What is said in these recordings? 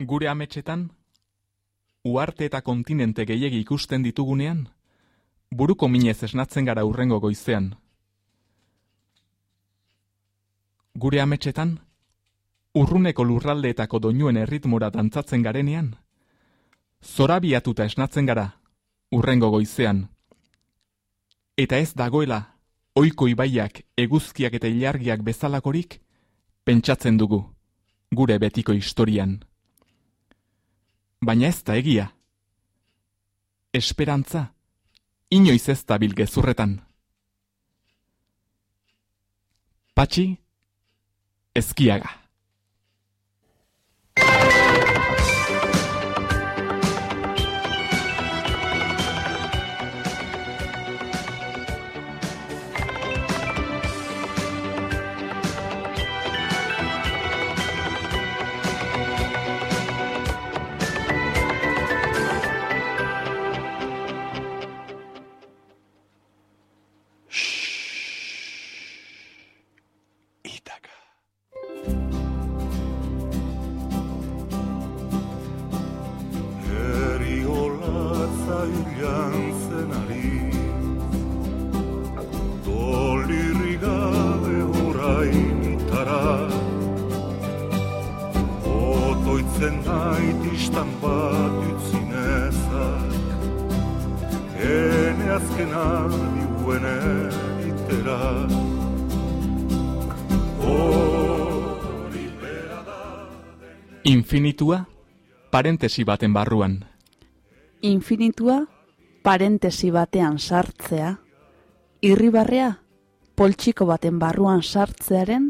Gure ametxetan, uarte eta kontinente gehiegi ikusten ditugunean, buruko minez esnatzen gara urrengo goizean. Gure ametxetan, urruneko lurraldeetako doinuen erritmora dantzatzen garenean, zorabiatuta esnatzen gara urrengo goizean. Eta ez dagoela, oiko ibaiak, eguzkiak eta ilargiak bezalakorik, pentsatzen dugu, gure betiko historian baina ez da egia. Esperantza, inoiz ez da bilgezurretan. Patxi, ezkiaga. Infinitua, parentesi baten barruan. Infinitua, parentesi batean sartzea. Irribarrea, poltsiko baten barruan sartzearen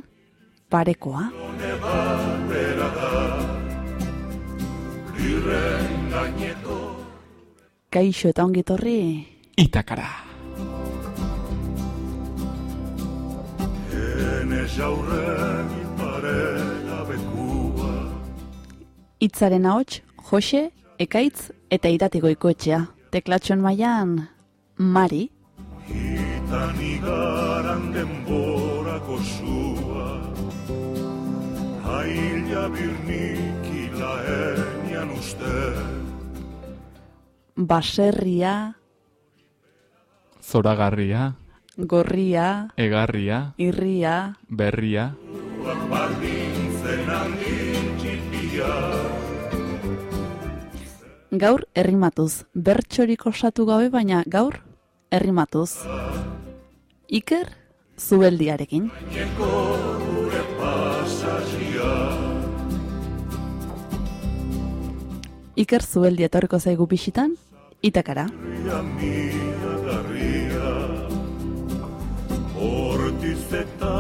parekoa. Kaixo eta ongitorri. Itakara. Ene jaurren Itzaren ahots, Jose, Ekaitz eta Iratiko ikoetxea. Teklatxon mailan Mari. Itan igaran denborako zua Haila birnik ilaenian uste. Baserria, Zoragarria, Gorria, egarria, Irria, berria, Bardintzen gaur errimatuz. Bertxorik osatu gabe baina gaur errimatuz. Iker zubeldiarekin. Iker zubeldi etorriko zaigu bisitan, itakara. Hortiz eta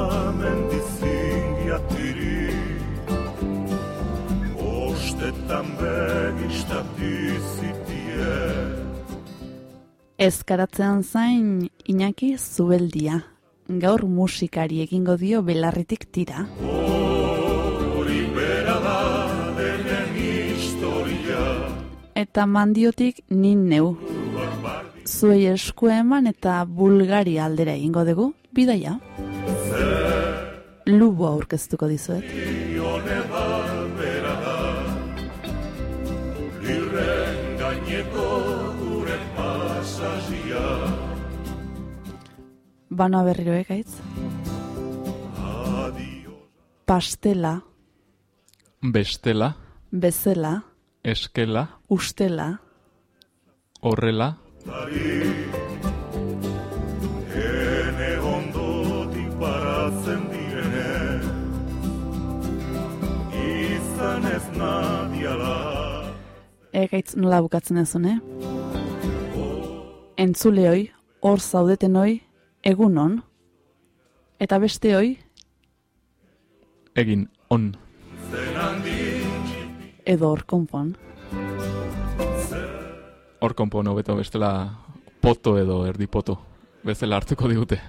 Ostetan begistatizitie Ezkaratzean zain Iñaki zubeldia. Gaur musikari egingo dio belarritik tira. Hori bera da denen historia Eta mandiotik nin neu. Zuei esku eman eta Bulgaria aldera egingo dugu, bidaia. Lubo aurkeztuko dizuet. Banoa berriro ekaitz. Adio Pastela, bestela, bezela, eskela, ustela, horrela, Ene ondotik baratzen direne Izan ez nadiala ekaitz nola bukatzen ezun, eh? Entzuleoi, hor zaudetenoi, egunon. Eta besteoi, egin on. edo hor konpon. Hor konpon hobeto bestela poto edo erdi poto. Bezala hartuko digute.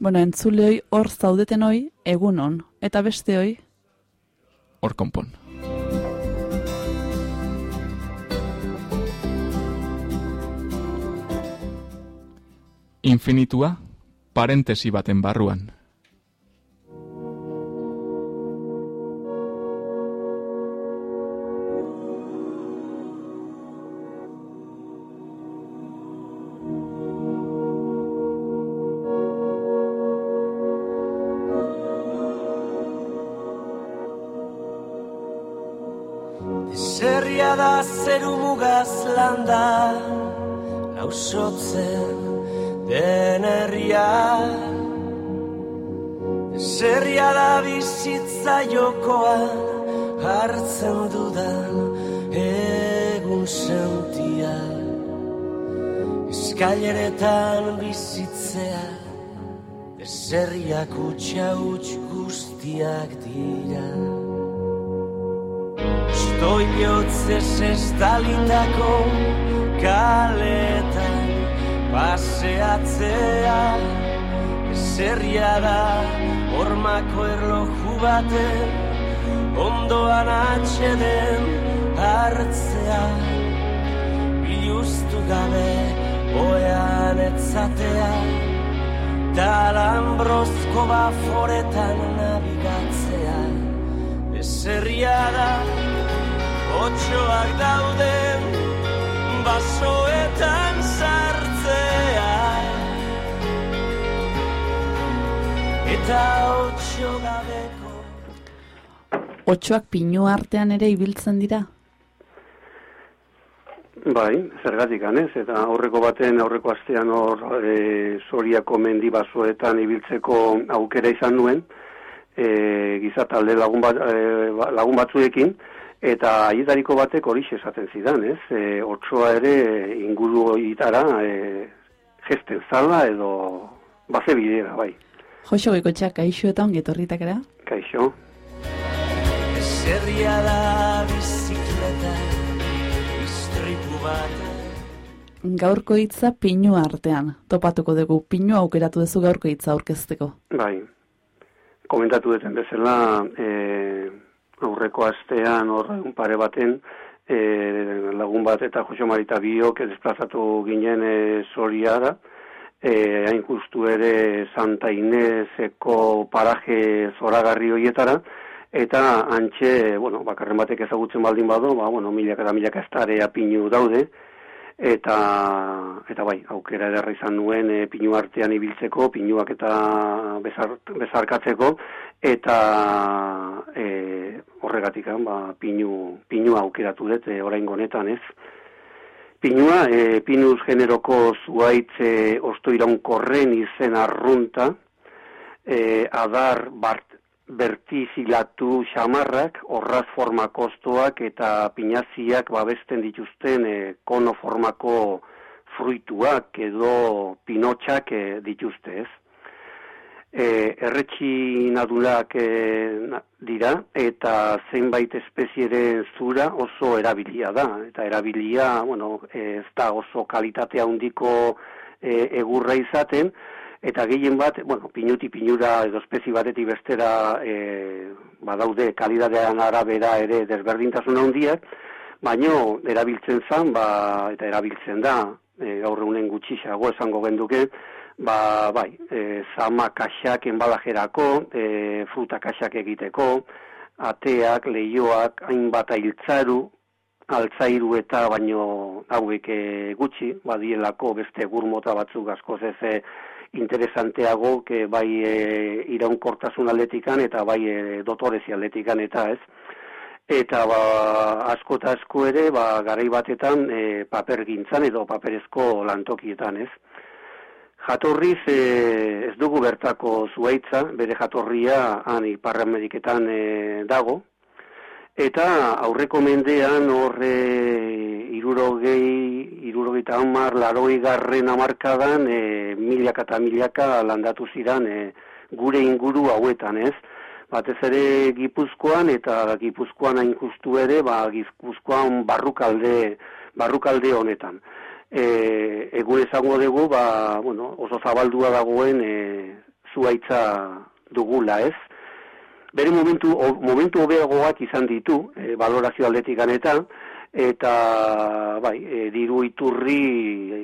Bueno, entzuleoi hor zaudetenoi, egunon. Eta besteoi, Hor konpon. Infinitua, parentesi baten barruan. Zerriak utxa utx guztiak dira. Stoi bihotzez ez dalindako kaletan paseatzea. Zerria da hormako erloju baten ondoan atxeden hartzea. Biluztu gabe oean etzatea Talambrozko baforetan nabigatzea Ezerria da Otxoak dauden basoetan sartzea Eta otxo gabeko Otxoak pinu artean ere ibiltzen dira? Bai, zergatik ganez, eta aurreko baten, aurreko astean hor e, zoriako mendi basoetan ibiltzeko aukera izan nuen, e, gizatalde lagun, bat, e, lagun batzuekin, eta aietariko batek hori esaten zidan, ez? E, otsoa ere inguru itara e, gesten zala edo baze bidera, bai. Joxo goikotxak, kaixo eta ongetorritak era? Kaixo. Zerria da bat Gaurko hitza pinu artean. Topatuko dugu, pinu aukeratu duzu gaurko hitza aurkezteko. Bai, komentatu duten bezala, e, aurreko astean hor pare baten, e, lagun bat eta Jose Marita biok desplazatu ginen e, zoriara, e, hain justu ere Santa Inezeko paraje zoragarri hoietara, eta antxe, bueno, bakarren batek ezagutzen baldin bado, ba, bueno, milaka eta milaka estarea pinu daude, eta eta bai, aukera ederra izan nuen e, pinu artean ibiltzeko, pinuak eta bezar, bezarkatzeko eta e, horregatik ba, pinu, pinu aukeratu dut e, oraingo honetan, ez? Pinua, e, pinus generoko zuaitze osto iraunkorren izen arrunta, e, adar bart, bertizilatu xamarrak, horraz forma kostoak eta pinaziak babesten dituzten e, kono formako fruituak edo pinotxak e, dituzte ez. E, erretxi nadulak e, dira eta zenbait espezieren zura oso erabilia da. Eta erabilia, bueno, ez da oso kalitatea handiko e, egurra izaten, eta gehien bat, bueno, pinuti pinura edo espezi batetik bestera e, badaude kalidadean arabera ere desberdintasun handiak, baino erabiltzen zan, ba, eta erabiltzen da, e, gaur egunen gutxixago esango genduke, ba, bai, e, zama kaxak enbalajerako, e, fruta kaxak egiteko, ateak, leioak, hainbat ailtzaru, altzairu eta baino hauek e, gutxi, badielako beste gurmota batzuk askoz ez interesanteago que bai e, iraunkortasun atletikan eta bai e, dotorezi atletikan eta ez. Eta ba, asko eta asko ere ba, garai batetan e, paper gintzan edo paperezko lantokietan ez. Jatorriz e, ez dugu bertako zuaitza, bere jatorria han Ipar Ameriketan e, dago, Eta aurreko mendean horre irurogei, irurogeita hamar, laroi garren amarkadan e, milaka eta milaka landatu zidan e, gure inguru hauetan, ez? Batez ere Gipuzkoan eta Gipuzkoan hain justu ere, ba, Gipuzkoan barrukalde, barrukalde honetan. E, egun esango dugu, ba, bueno, oso zabaldua dagoen e, zuaitza dugula, ez? Bere momentu o, momentu hobeagoak izan ditu e, valorazio aldetikan eta eta bai e, diru iturri e,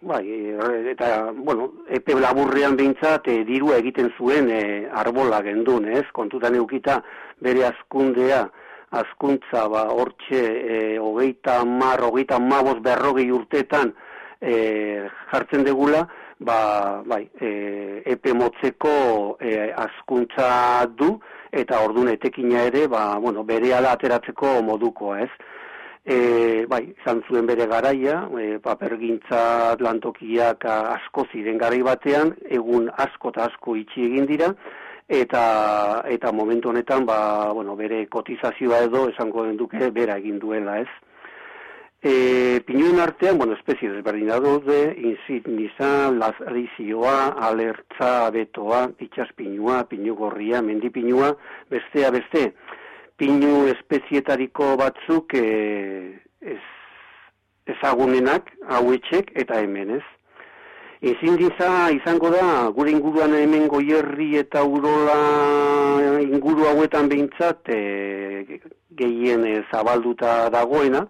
bai e, eta bueno epe laburrean behintzat e, dirua egiten zuen e, arbola gendun ez? Kontutan eukita bere azkundea azkuntza ba hortxe e, hogeita mar hogeita mabos berrogei urtetan e, jartzen degula ba, bai, e, epe motzeko e, azkuntza du, eta ordun etekina ere, ba, bueno, bere ala ateratzeko modukoa, ez? E, bai, izan zuen bere garaia, e, papergintza lantokiak asko ziren garai batean, egun asko eta asko itxi egin dira, eta eta momentu honetan ba, bueno, bere kotizazioa edo esango duke bera egin duela, ez? E, pinuen artean, bueno, espezie desberdina daude, insigniza, lazrizioa, alertza, abetoa, itxas pinua, pinu gorria, mendi pinua, bestea beste, pinu espezietariko batzuk e, ez, ezagunenak, hauetxek eta hemen ez. Insigniza izango da, gure inguruan hemen goierri eta urola inguru hauetan behintzat, e, gehien zabalduta dagoena,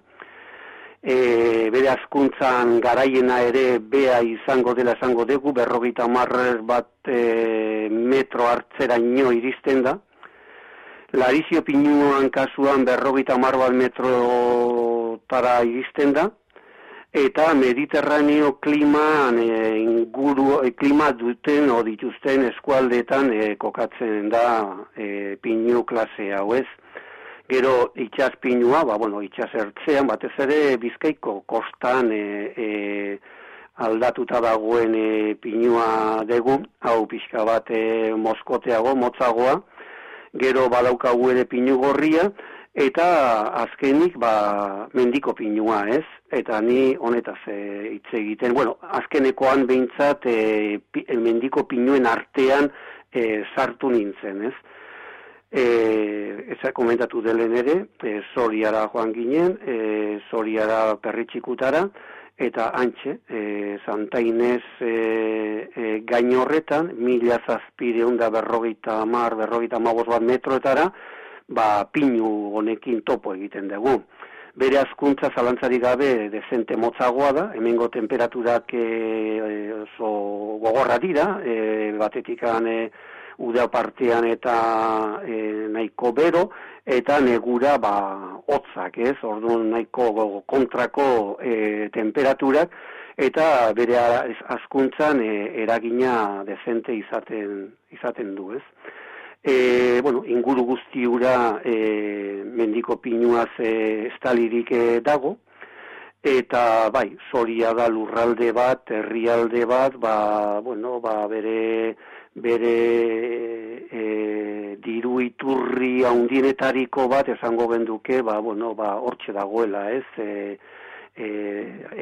e, bere askuntzan garaiena ere bea izango dela izango dugu, berrogeita marrer bat e, metro hartzera ino iristen da. Larizio pinuan kasuan berrogeita mar bat metro tara iristen da. Eta mediterraneo klimaan e, inguru, e, klima duten o dituzten eskualdetan e, kokatzen da e, pinu klase hau ez. Gero itxas pinua, ba, bueno, itxas ertzean, batez ere bizkaiko kostan e, e, aldatuta dagoen e, pinua dugu, hau pixka bat e, moskoteago, motzagoa, gero badaukagu ere pinu gorria, eta azkenik ba, mendiko pinua, ez? Eta ni honetaz e, hitz egiten, bueno, azkenekoan behintzat e, mendiko pinuen artean e, sartu nintzen, ez? E, eza komentatu delen ere, e, zoriara joan ginen, e, zoriara perritxikutara, eta antxe, e, Santa Inez e, e, gain horretan, mila zazpire hunda berrogeita mar, berrogeita magos bat metroetara, ba, pinu honekin topo egiten dugu. Bere askuntza zalantzari gabe dezente motzagoa da, hemengo temperaturak e, oso gogorra dira, e, batetikan e, uda partean eta e, nahiko bero, eta negura ba, hotzak, ez, orduan nahiko kontrako e, temperaturak, eta bere askuntzan e, eragina dezente izaten, izaten du, ez. E, bueno, inguru guztiura e, mendiko pinuaz e, estalirik e, dago, eta bai, zoria da lurralde bat, herrialde bat, ba, bueno, ba, bere bere e, diru iturri haundienetariko bat esango genduke, ba, bueno, ba, hortxe dagoela, ez, e, e,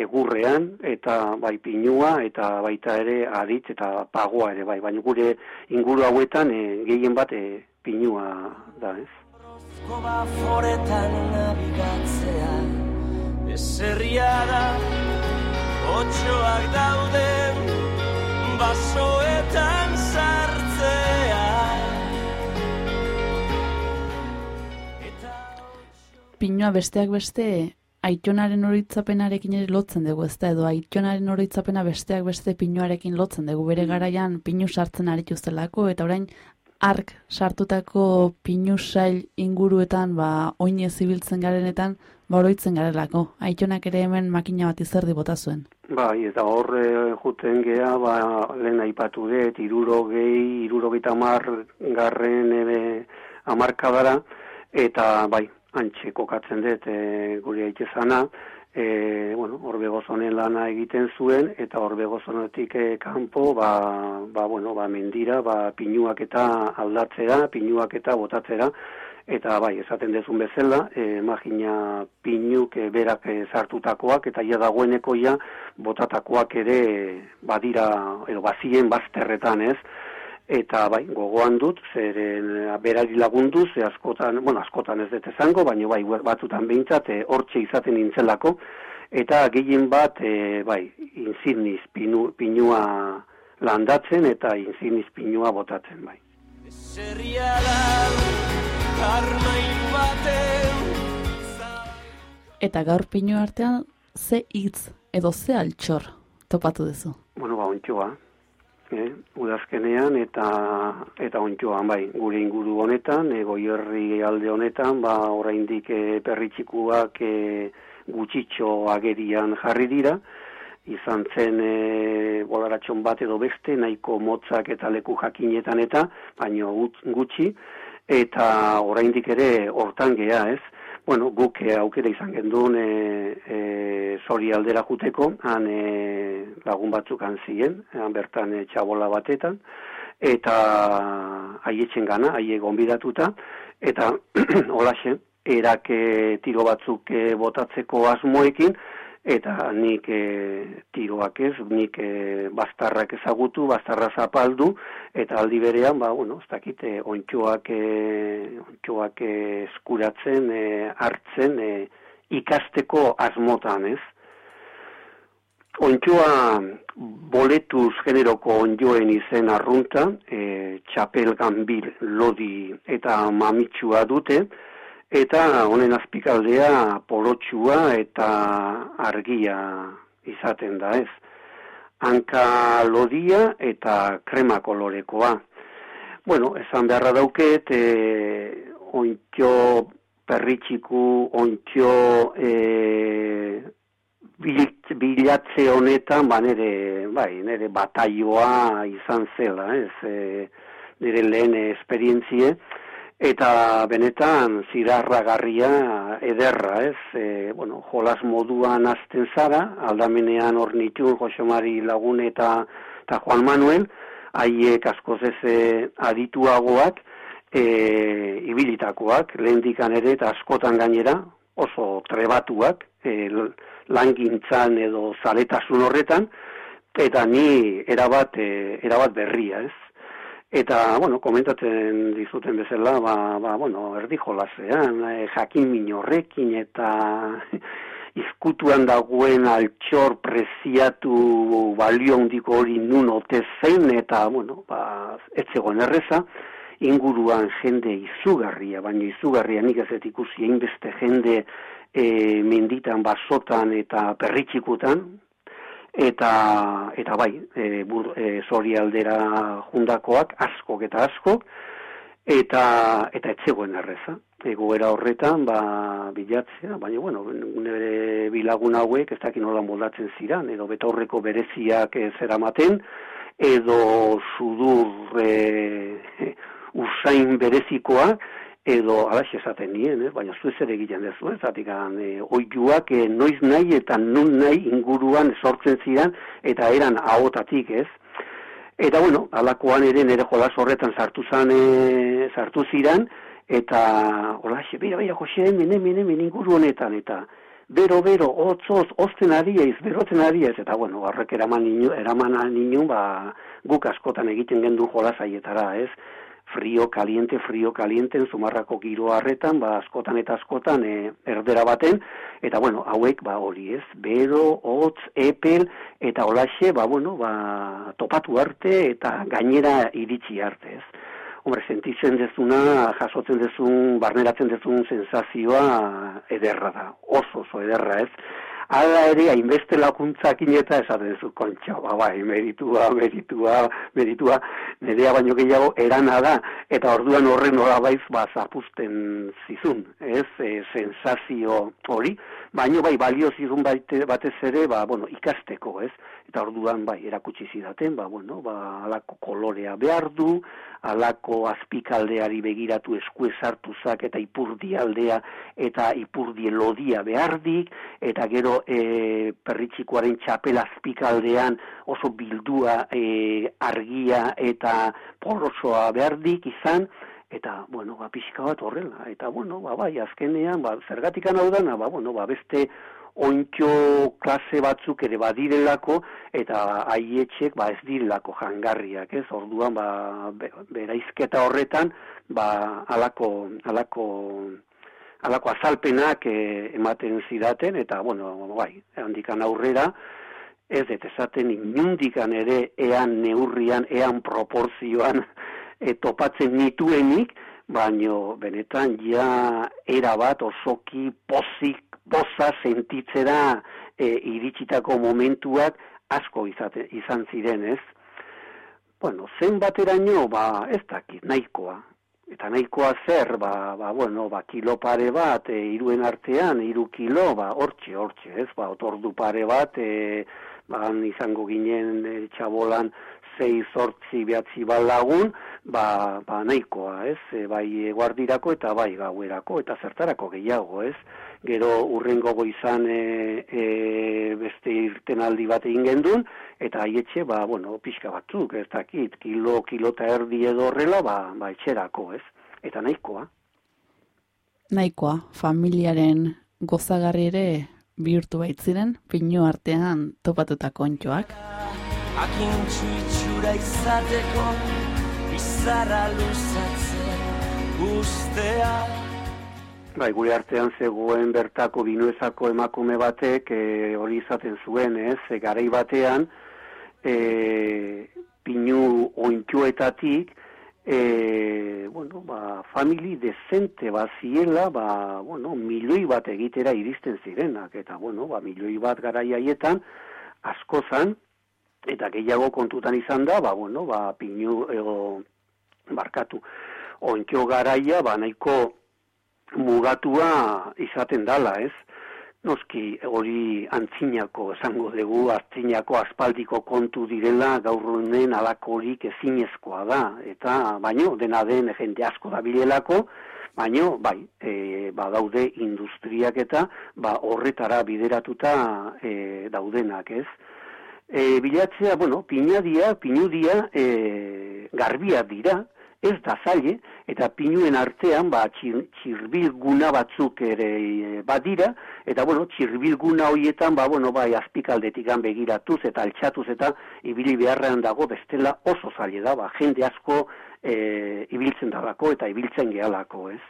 egurrean, eta bai pinua, eta baita ere adit, eta pagoa ere, bai, baina gure inguru hauetan e, gehien bat e, pinua da, ez. Ba foretan nabigatzea, eserria da, otxoak dauden, basoetan sartzea Pinua besteak beste aitonaren horitzapenarekin ere lotzen dugu, ez da, edo aitonaren horitzapena besteak beste pinuarekin lotzen dugu, bere mm. garaian pinu sartzen aritu zelako, eta orain ark sartutako pinu sail inguruetan, ba, oinez ibiltzen garenetan, ba, oroitzen garelako. Aitonak ere hemen makina bat izerdi bota zuen. Bai, eta horre juten gea, ba, lehen aipatu dut, iruro gehi, iruro tamar garren ebe amarkadara, eta bai, antxe kokatzen dut e, guri aitezana, e, bueno, horbe gozonen lana egiten zuen, eta horbe gozonetik e, kanpo, ba, ba, bueno, ba, mendira, ba, pinuak eta aldatzera, pinuak eta botatzera, eta bai, esaten dezun bezala, e, magina pinuk e, berak e, sartutakoak, eta ja dagoeneko ja botatakoak ere badira, edo bazien bazterretan ez, eta bai, gogoan dut, zeren berari lagundu, ze askotan, bueno, askotan ez dut ezango, baina bai, batutan behintzat, e, hortxe izaten nintzelako, eta gehien bat, e, bai, insigniz pinu, pinua landatzen, eta insigniz pinua botatzen, bai. Eta gaur pinu artean, ze hitz edo ze altxor topatu duzu? Bueno, ba, ontsoa. Eh, udazkenean eta eta ontsoan bai, gure inguru honetan, e, goierri alde honetan, ba, oraindik e, perritxikuak e, gutxitxo agerian jarri dira, izan zen e, bolaratxon bat edo beste, nahiko motzak eta leku jakinetan eta, baino gutxi, eta oraindik ere hortan gea, ez? bueno, guk e, aukera izan genduen e, e, zori aldera juteko, han e, lagun batzuk han ziren, han bertan e, txabola batetan, eta haietzen gana, haie gonbidatuta, eta holaxe, erak tiro batzuk e, botatzeko asmoekin, eta nik e, tiroak ez, nik e, bastarrak ezagutu, bastarra zapaldu, eta aldi berean, ba, bueno, ez dakite, ontxoak, e, ontxoak e, eskuratzen, e, hartzen, e, ikasteko asmotan, ez? Ontxoa boletuz generoko onjoen izen arrunta, e, txapel gambil lodi eta mamitsua dute, eta honen azpikaldea polotxua eta argia izaten da ez. Hanka lodia eta krema kolorekoa. Bueno, esan beharra dauket, e, ontxo perritxiku, ontxo e, bilatze honetan, ba nere, bai, nere bataioa izan zela, ez, e, nire lehen esperientzie, Eta benetan zirarragarria ederra, ez? E, bueno, jolas moduan azten zara, aldamenean hor nitu Josomari Lagun eta, eta Juan Manuel, haiek askoz ez e, adituagoak, e, ibilitakoak, lehen ere eta askotan gainera, oso trebatuak, e, langintzan edo zaletasun horretan, eta ni erabat, e, erabat berria, ez? Eta, bueno, komentatzen dizuten bezala, ba, ba bueno, erdi jolasean, e, jakin minorrekin eta izkutuan dagoen altxor preziatu balio handiko hori nun ote zein, eta, bueno, ba, etzegoen erreza, inguruan jende izugarria, baina izugarria nik ez ikusi beste jende e, menditan, basotan eta perritxikutan, eta eta bai, e, bur, e, zori aldera jundakoak, askok eta askok, eta eta etzegoen erreza. Egoera horretan, ba, bilatzea, baina, bueno, nire bilagun hauek, ez dakin nola moldatzen ziran, edo betorreko bereziak e, zeramaten, edo sudur e, usain berezikoak, edo alax esaten nien, eh? baina zuez ere egiten dezu, ez zatik e, oiuak e, noiz nahi eta nun nahi inguruan sortzen ziren eta eran ahotatik, ez? Eta bueno, alakoan ere nire jolas horretan sartu zan, e, sartu ziren, eta olaxe, bera, bera, jose, mene, mene, mene inguru honetan, eta bero, bero, otzoz, ozten ariez, berotzen ariez, eta bueno, horrek eraman ninu, eraman ninu, ba, guk askotan egiten gendu jolasaietara, ez? Frio, kaliente, frio, kaliente, zumarrako giro harretan, ba, askotan eta askotan e, erdera baten, eta bueno, hauek, ba, hori ez, bedo, hotz, epel, eta olaxe, ba, bueno, ba, topatu arte, eta gainera iritsi arte ez. Hombre, sentitzen dezuna, jasotzen dezun, barneratzen dezun sensazioa ederra da, oso, oso ederra ez. Hala ere, hainbeste lakuntzakin eta esaten zu, kontxa, ba, bai, meritua, meritua, meritua, nerea baino gehiago erana da, eta orduan horren horabaiz, ba, zapusten zizun, ez, e, sensazio hori, baino bai, balio zizun batez ere, ba, bueno, ikasteko, ez, eta orduan, bai, erakutsi zidaten, ba, bueno, ba, alako kolorea behar du, alako azpikaldeari begiratu esku zak eta ipurdi aldea eta ipurdi lodia behardik, eta gero e, perritxikoaren txapel azpikaldean oso bildua e, argia eta porrosoa behardik izan, eta, bueno, ba, pixka bat horrela, eta, bueno, ba, bai, azkenean, ba, zergatikan hau dana, ba, bueno, ba, beste ointxo klase batzuk ere badirelako eta haietxek ba ez direlako jangarriak, ez? Orduan ba beraizketa horretan ba alako alako alako azalpenak e, ematen zidaten eta bueno, bai, handikan aurrera ez dut esaten inundikan ere ean neurrian, ean proporzioan e, topatzen nituenik, baino benetan ja era bat osoki pozik boza sentitzera e, iritsitako momentuak asko izate, izan ziren, ez? Bueno, zen bateraino, ba, ez dakit, nahikoa. Eta nahikoa zer, ba, ba, bueno, ba, kilo pare bat, e, iruen artean, iru kilo, ba, hortxe, hortxe, ez? Ba, otordu pare bat, e, ba, izango ginen e, txabolan zei zortzi behatzi balagun, ba, ba nahikoa, ez? E, bai guardirako eta bai gauerako eta zertarako gehiago, ez? Gero urrengo goizan e, e, beste irten aldi bat egin gendun, eta haietxe, ba, bueno, pixka batzuk, ez dakit, kilo, kilo eta erdi edo horrela, ba, ba etxerako, ez? Eta nahikoa. Nahikoa, familiaren gozagarri ere bihurtu baitziren, pinu artean topatutako ontxoak. Akintxu itxura izateko Bizarra luzatzen ustea Bai, gure artean zegoen bertako binuezako emakume batek e, hori izaten zuen, ez? E, garai batean, e, pinu ointxoetatik, e, bueno, ba, famili dezente baziela, ba, bueno, milioi bat egitera iristen zirenak, eta, bueno, ba, milioi bat garai haietan, askozan, eta gehiago kontutan izan da, ba, bueno, ba, pinu, ego, barkatu, ointxo garaia, ba, nahiko mugatua izaten dala, ez? Noski hori antzinako esango dugu, antzinako aspaldiko kontu direla gaur honen alakorik ezinezkoa da, eta baino dena den jende asko da bilelako, baino bai, e, ba, daude industriak eta ba, horretara bideratuta e, daudenak, ez? E, bilatzea, bueno, pinadia, pinudia e, garbia dira, ez da zaile, eta pinuen artean, ba, txir, txirbilguna batzuk ere e, badira, eta, bueno, txirbilguna hoietan, ba, bueno, bai, azpikaldetik begiratuz eta altxatuz eta ibili beharrean dago bestela oso zaile da, ba, jende asko e, ibiltzen dalako eta ibiltzen gehalako, ez?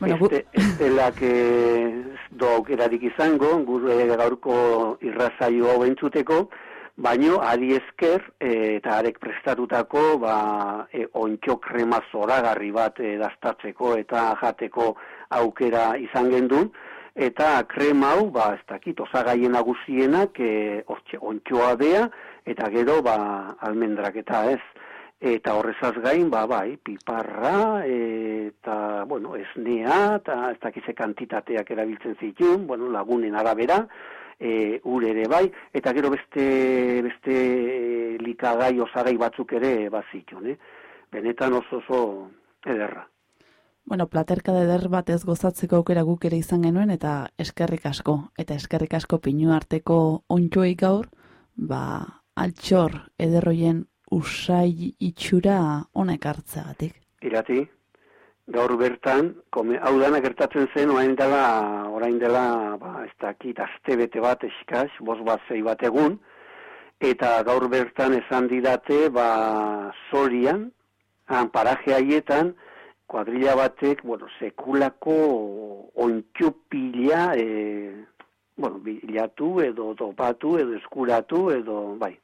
Bueno, gu- estelak eh, do aukerarik izango, gure gaurko irrazaio hau entzuteko, baino adi esker eh, eta arek prestatutako ba, e, ontxo krema zoragarri bat e, dastatzeko eta jateko aukera izan gendun, eta krema hau, ba, ez dakit, osagaien nagusienak e, ontxoa dea, eta gero, ba, almendrak eta ez, eta horrezaz gain, ba, bai, piparra, eta, bueno, esnea, eta ez dakize kantitateak erabiltzen zituen, bueno, lagunen arabera, e, ur ere bai, eta gero beste, beste likagai, osagai batzuk ere bazituen, eh? Benetan oso oso ederra. Bueno, platerka eder bat gozatzeko aukera guk ere izan genuen, eta eskerrik asko. Eta eskerrik asko pinu arteko ontxoei gaur, ba, altxor ederroien usai itxura honek hartzeagatik. Irati, gaur bertan, kome, hau dana gertatzen zen, orain dela, orain dela, ba, ez dakit, azte bete bat eskaz, bos bat zei bat egun, eta gaur bertan esan didate, ba, zorian, han paraje haietan, kuadrilla batek, bueno, sekulako ontxupila, e, bueno, bilatu edo topatu edo eskuratu edo, bai,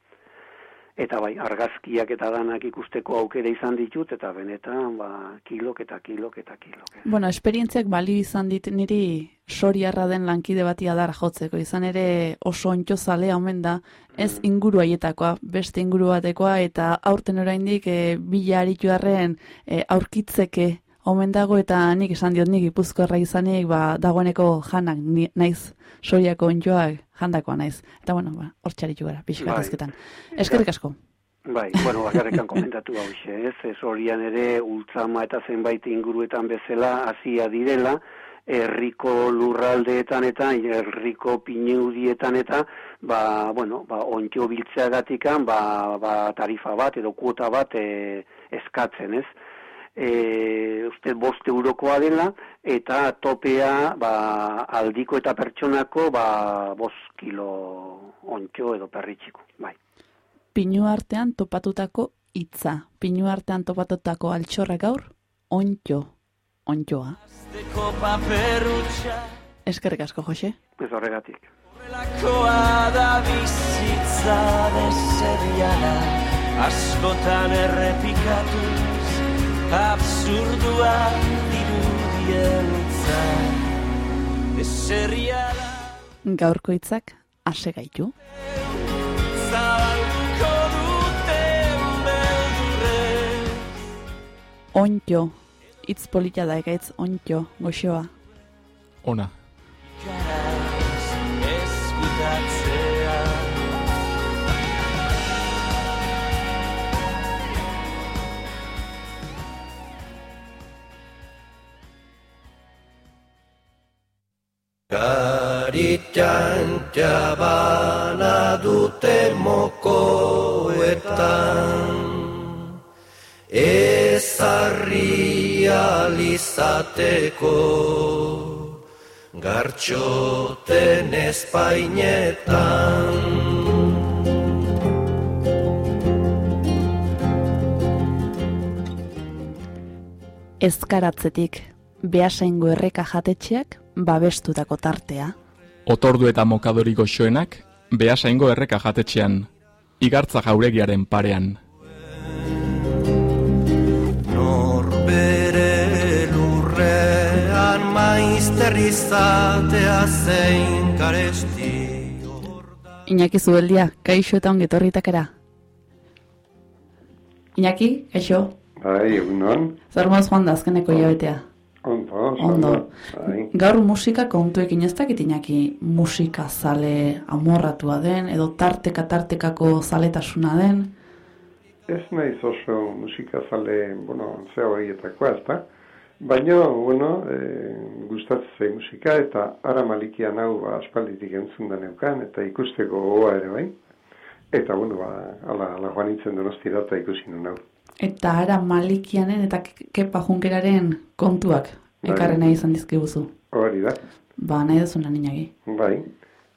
eta bai, argazkiak eta danak ikusteko aukera izan ditut, eta benetan, ba, kilok eta kilok eta kilok. eh. Bueno, esperientziak bali izan dit niri soriarra den lankide bati adar jotzeko. Izan ere oso ontxo zalea omen da, ez inguru haietakoa, beste inguru batekoa, eta aurten oraindik e, bila arituarren e, aurkitzeke omen dago, eta nik esan diot nik ipuzkoarra izanik, ba, dagoeneko janak ni, naiz, soriako ontxoak jandakoa naiz. Eta bueno, ba, hor txaritu gara, pixka Bai. azketan. Eskerrik asko. Bai, bueno, bakarrekan komentatu hau ez, ez horian ere ultzama eta zenbait inguruetan bezala hasia direla, herriko lurraldeetan eta herriko pineudietan eta ba, bueno, ba, ontxo biltzeagatikan ba, ba, tarifa bat edo kuota bat e, eskatzen, ez? E, uste bost eurokoa dela eta topea ba, aldiko eta pertsonako ba, bost kilo ontxo edo perritxiko, bai. Pinu artean topatutako hitza. Pinu artean topatutako altxorra gaur, ontxo, ontxoa. Eskerrik asko, Jose. Ez horregatik. Horrelakoa da bizitza deseriana Askotan errepikatuz Absurdua dirudien da Gaurko hitzak ase gaitu. Ontxo, hitz polita da egaitz ontxo, goxoa. Ona. Artea bana dute mokoetan ezarri alizateko gartxoten espainetan. Ezkaratzetik, behasaingo erreka jatetxeak babestutako tartea. Otordu eta mokadori goxoenak, behasaingo erreka jatetxean, igartza jauregiaren parean. Norbere lurrean maizter izatea zein garesti Iñaki Zubeldia, kaixo eta ongetorritakera. Iñaki, kaixo, Bai, egunon. zer moz joan da azkeneko hilabetea. Ondo. Bai. Gaur musika kontuekin ez dakit Iñaki musika zale amorratua den, edo tarteka tartekako zaletasuna den. Ez naiz oso musikazale, bueno, ze horietakoa, ez da? Baina, bueno, e, gustatzen musika eta ara malikian hau ba, aspalditik entzun da neukan eta ikusteko gogoa ere bai. Eta, bueno, ba, ala, ala joan nintzen donostira eta ikusi nun hau. Eta ara malikianen eta ke- kepa junkeraren kontuak Bai. ekarren nahi izan dizkiguzu. Hori da, Ba, nahi duzuna Iñaki. bai.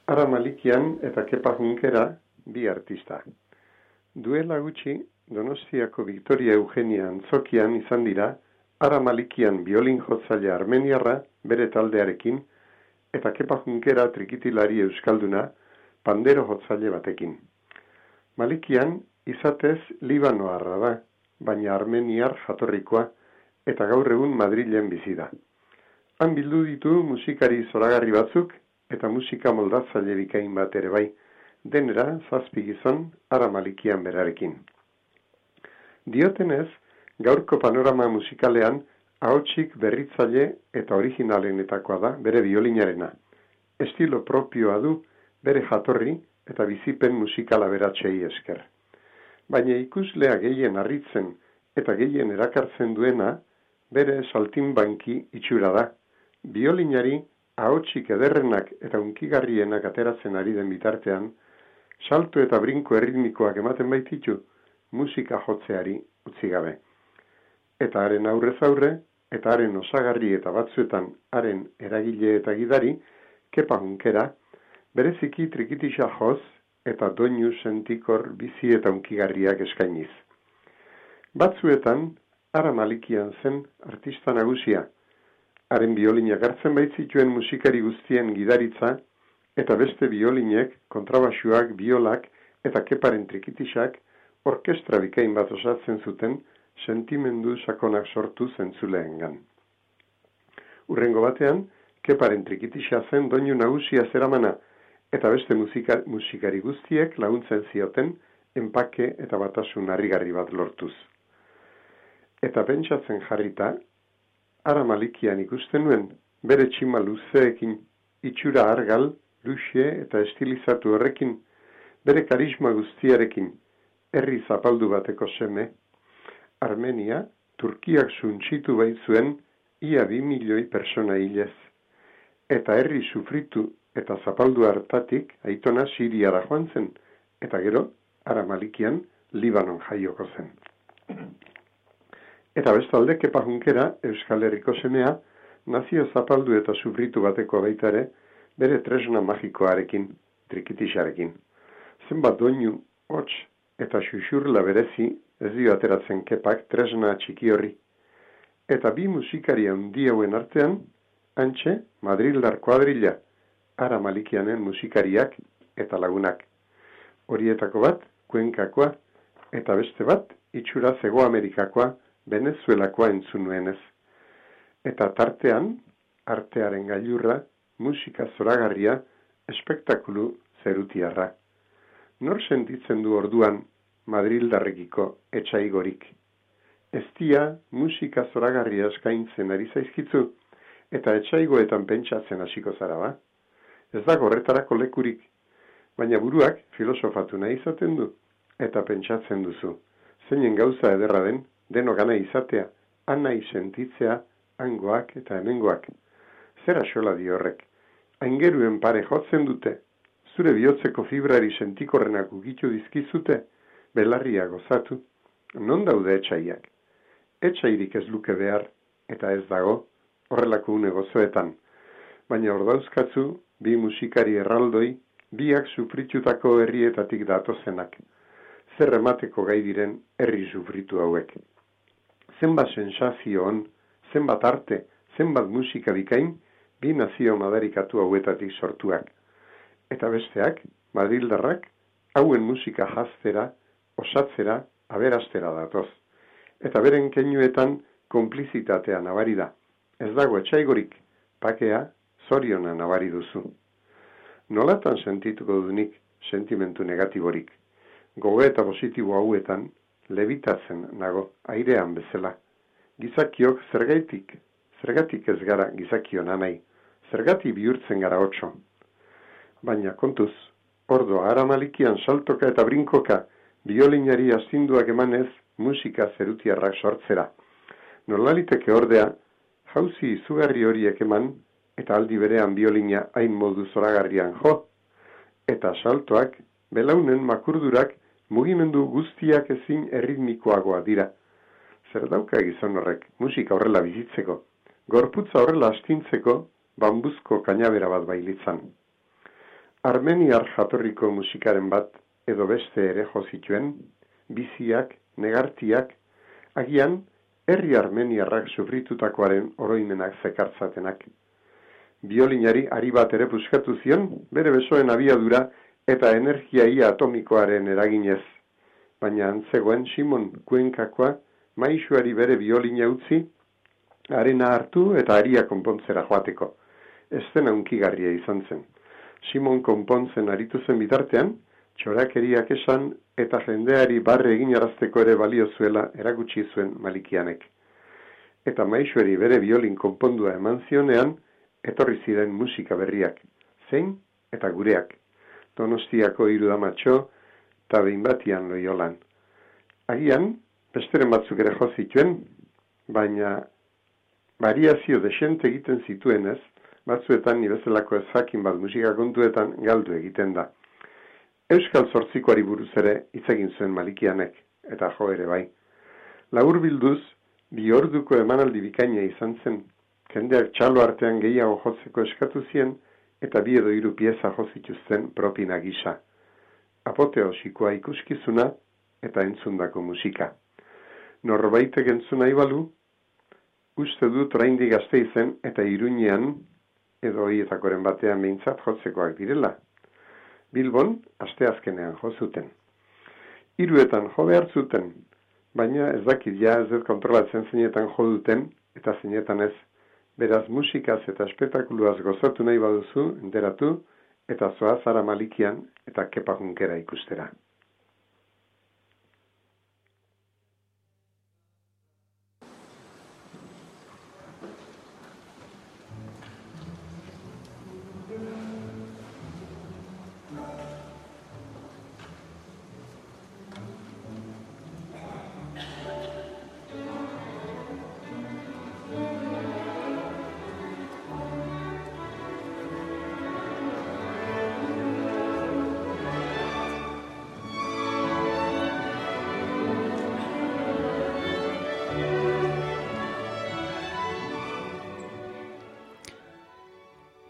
Ara malikian eta kepa junkera bi artista. Duela gutxi, Donostiako Victoria Eugenia antzokian izan dira, ara malikian biolin jotzaile armeniarra bere taldearekin, eta kepa junkera trikitilari euskalduna pandero jotzaile batekin. Malikian izatez Libanoarra da, baina armeniar jatorrikoa, eta gaur egun Madrilen bizi da. Han bildu ditu musikari zoragarri batzuk eta musika moldatzaile bikain bat ere bai, denera zazpi gizon ara malikian berarekin. Diotenez, gaurko panorama musikalean ahotsik berritzaile eta originalenetakoa da bere biolinarena. Estilo propioa du bere jatorri eta bizipen musikala beratsei esker. Baina ikuslea gehien harritzen eta gehien erakartzen duena bere saltimbanki itxura da. Biolinari ahotsik ederrenak eta unkigarrienak ateratzen ari den bitartean, salto eta brinko erritmikoak ematen baititu musika jotzeari utzi gabe. Eta haren aurrez aurre, eta haren osagarri eta batzuetan haren eragile eta gidari, kepa hunkera, bereziki trikitisa joz eta doinu sentikor bizi eta unkigarriak eskainiz. Batzuetan, ara malikian zen artista nagusia, haren biolinak hartzen baitzituen musikari guztien gidaritza, eta beste biolinek, kontrabasuak, biolak eta keparen trikitisak orkestra bikain bat osatzen zuten sentimendu sakonak sortu zentzuleengan. Urrengo batean, keparen trikitisa zen doinu nagusia zeramana eta beste musika, musikari guztiek laguntzen zioten enpake eta batasun harrigarri bat lortuz. Eta pentsatzen jarrita, ara malikian ikusten nuen, bere txima luzeekin, itxura argal, luxe eta estilizatu horrekin, bere karisma guztiarekin, herri zapaldu bateko seme, Armenia, Turkiak suntxitu baitzuen ia bi milioi persona hilez. Eta herri sufritu eta zapaldu hartatik aitona Siriara joan zen, eta gero, ara malikian, Libanon jaioko zen. Eta bestalde, kepa junkera, Euskal Herriko semea, nazio zapaldu eta sufritu bateko baita ere, bere tresna magikoarekin, trikitisarekin. Zenbat doinu, hots eta xuxurla berezi ez dio ateratzen kepak tresna txiki horri. Eta bi musikari handi hauen artean, antxe, Madrildar kuadrilla, ara malikianen musikariak eta lagunak. Horietako bat, kuenkakoa, eta beste bat, itxura zego Amerikakoa, Venezuelakoa entzun nuenez. Eta tartean, artearen gailurra, musika zoragarria, espektakulu zerutiarra. Nor sentitzen du orduan Madrildarrekiko etxaigorik. Ez dia musika zoragarria eskaintzen ari zaizkitzu, eta etxaigoetan pentsatzen hasiko zara ba. Ez da horretarako lekurik, baina buruak filosofatu nahi izaten du, eta pentsatzen duzu. Zeinen gauza ederra den, deno gana izatea, anai sentitzea, hangoak eta hemengoak. Zera xola di horrek. Aingeruen pare jotzen dute, zure bihotzeko fibrari sentikorrenak ugitu dizkizute, belarria gozatu, non daude etxaiak. Etxairik ez luke behar, eta ez dago, horrelako une gozoetan. Baina ordauzkatzu, bi musikari erraldoi, biak sufritutako herrietatik datozenak. Zer emateko gai diren herri sufritu hauek. Zenbat sensazio on, zenbat arte, zenbat musika bikain, bi nazio madarikatu hauetatik sortuak. Eta besteak, Madrildarrak, hauen musika jaztera, osatzera, aberastera datoz. Eta beren keinuetan konplizitatea nabari da. Ez dago etxaigorik, pakea, zoriona nabari duzu. Nolatan sentituko dunik sentimentu negatiborik. Gogo eta positibo hauetan, lebitatzen nago, airean bezala. Gizakiok zergaitik, zergatik ez gara gizakio nanai, zergati bihurtzen gara otxo. Baina kontuz, ordo aramalikian saltoka eta brinkoka, biolinari astinduak emanez musika zerutiarrak sortzera. Nolaliteke ordea, jauzi izugarri horiek eman, eta aldi berean biolina hain modu zoragarrian jo, eta saltoak, belaunen makurdurak, mugimendu guztiak ezin erritmikoagoa dira. Zer dauka gizon horrek, musika horrela bizitzeko, gorputza horrela astintzeko, bambuzko kainabera bat bailitzan. Armeniar jatorriko musikaren bat edo beste ere jo zituen, biziak, negartiak, agian, herri armeniarrak sufritutakoaren oroimenak zekartzatenak. Biolinari ari bat ere puskatu zion, bere besoen abiadura eta energia ia atomikoaren eraginez. Baina antzegoen Simon Kuenkakoa maixuari bere biolina utzi, arena hartu eta aria konpontzera joateko. Ez zen unkigarria izan zen. Simon konpontzen aritu zen bitartean, txorakeriak esan eta jendeari barre egin arazteko ere balio zuela erakutsi zuen malikianek. Eta maixueri bere biolin konpondua eman zionean, etorri ziren musika berriak, zein eta gureak, donostiako irudamatxo eta behin batian loiolan. Agian, besteren batzuk ere jozituen, baina variazio desente egiten zituenez, batzuetan nibezalako ezakin bat musika kontuetan galdu egiten da. Euskal Zortzikoari buruz ere hitz egin zuen Malikianek eta jo ere bai. Labur bilduz, bi orduko emanaldi bikaina izan zen, jendeak txalo artean gehiago jotzeko eskatu zien eta bi edo hiru pieza jo zituzten propina gisa. Apoteosikoa ikuskizuna eta entzundako musika. Norbaitek entzuna ibalu, uste dut oraindik gazte izen eta iruñean edo hietakoren batean behintzat jotzekoak direla, Bilbon, asteazkenean jo zuten. Hiruetan jo behar zuten, baina ez dakit ja ez dut kontrolatzen zeinetan jo duten, eta zeinetan ez, beraz musikaz eta espektakuluaz gozatu nahi baduzu, enteratu, eta zoaz ara malikian eta kepakunkera ikustera.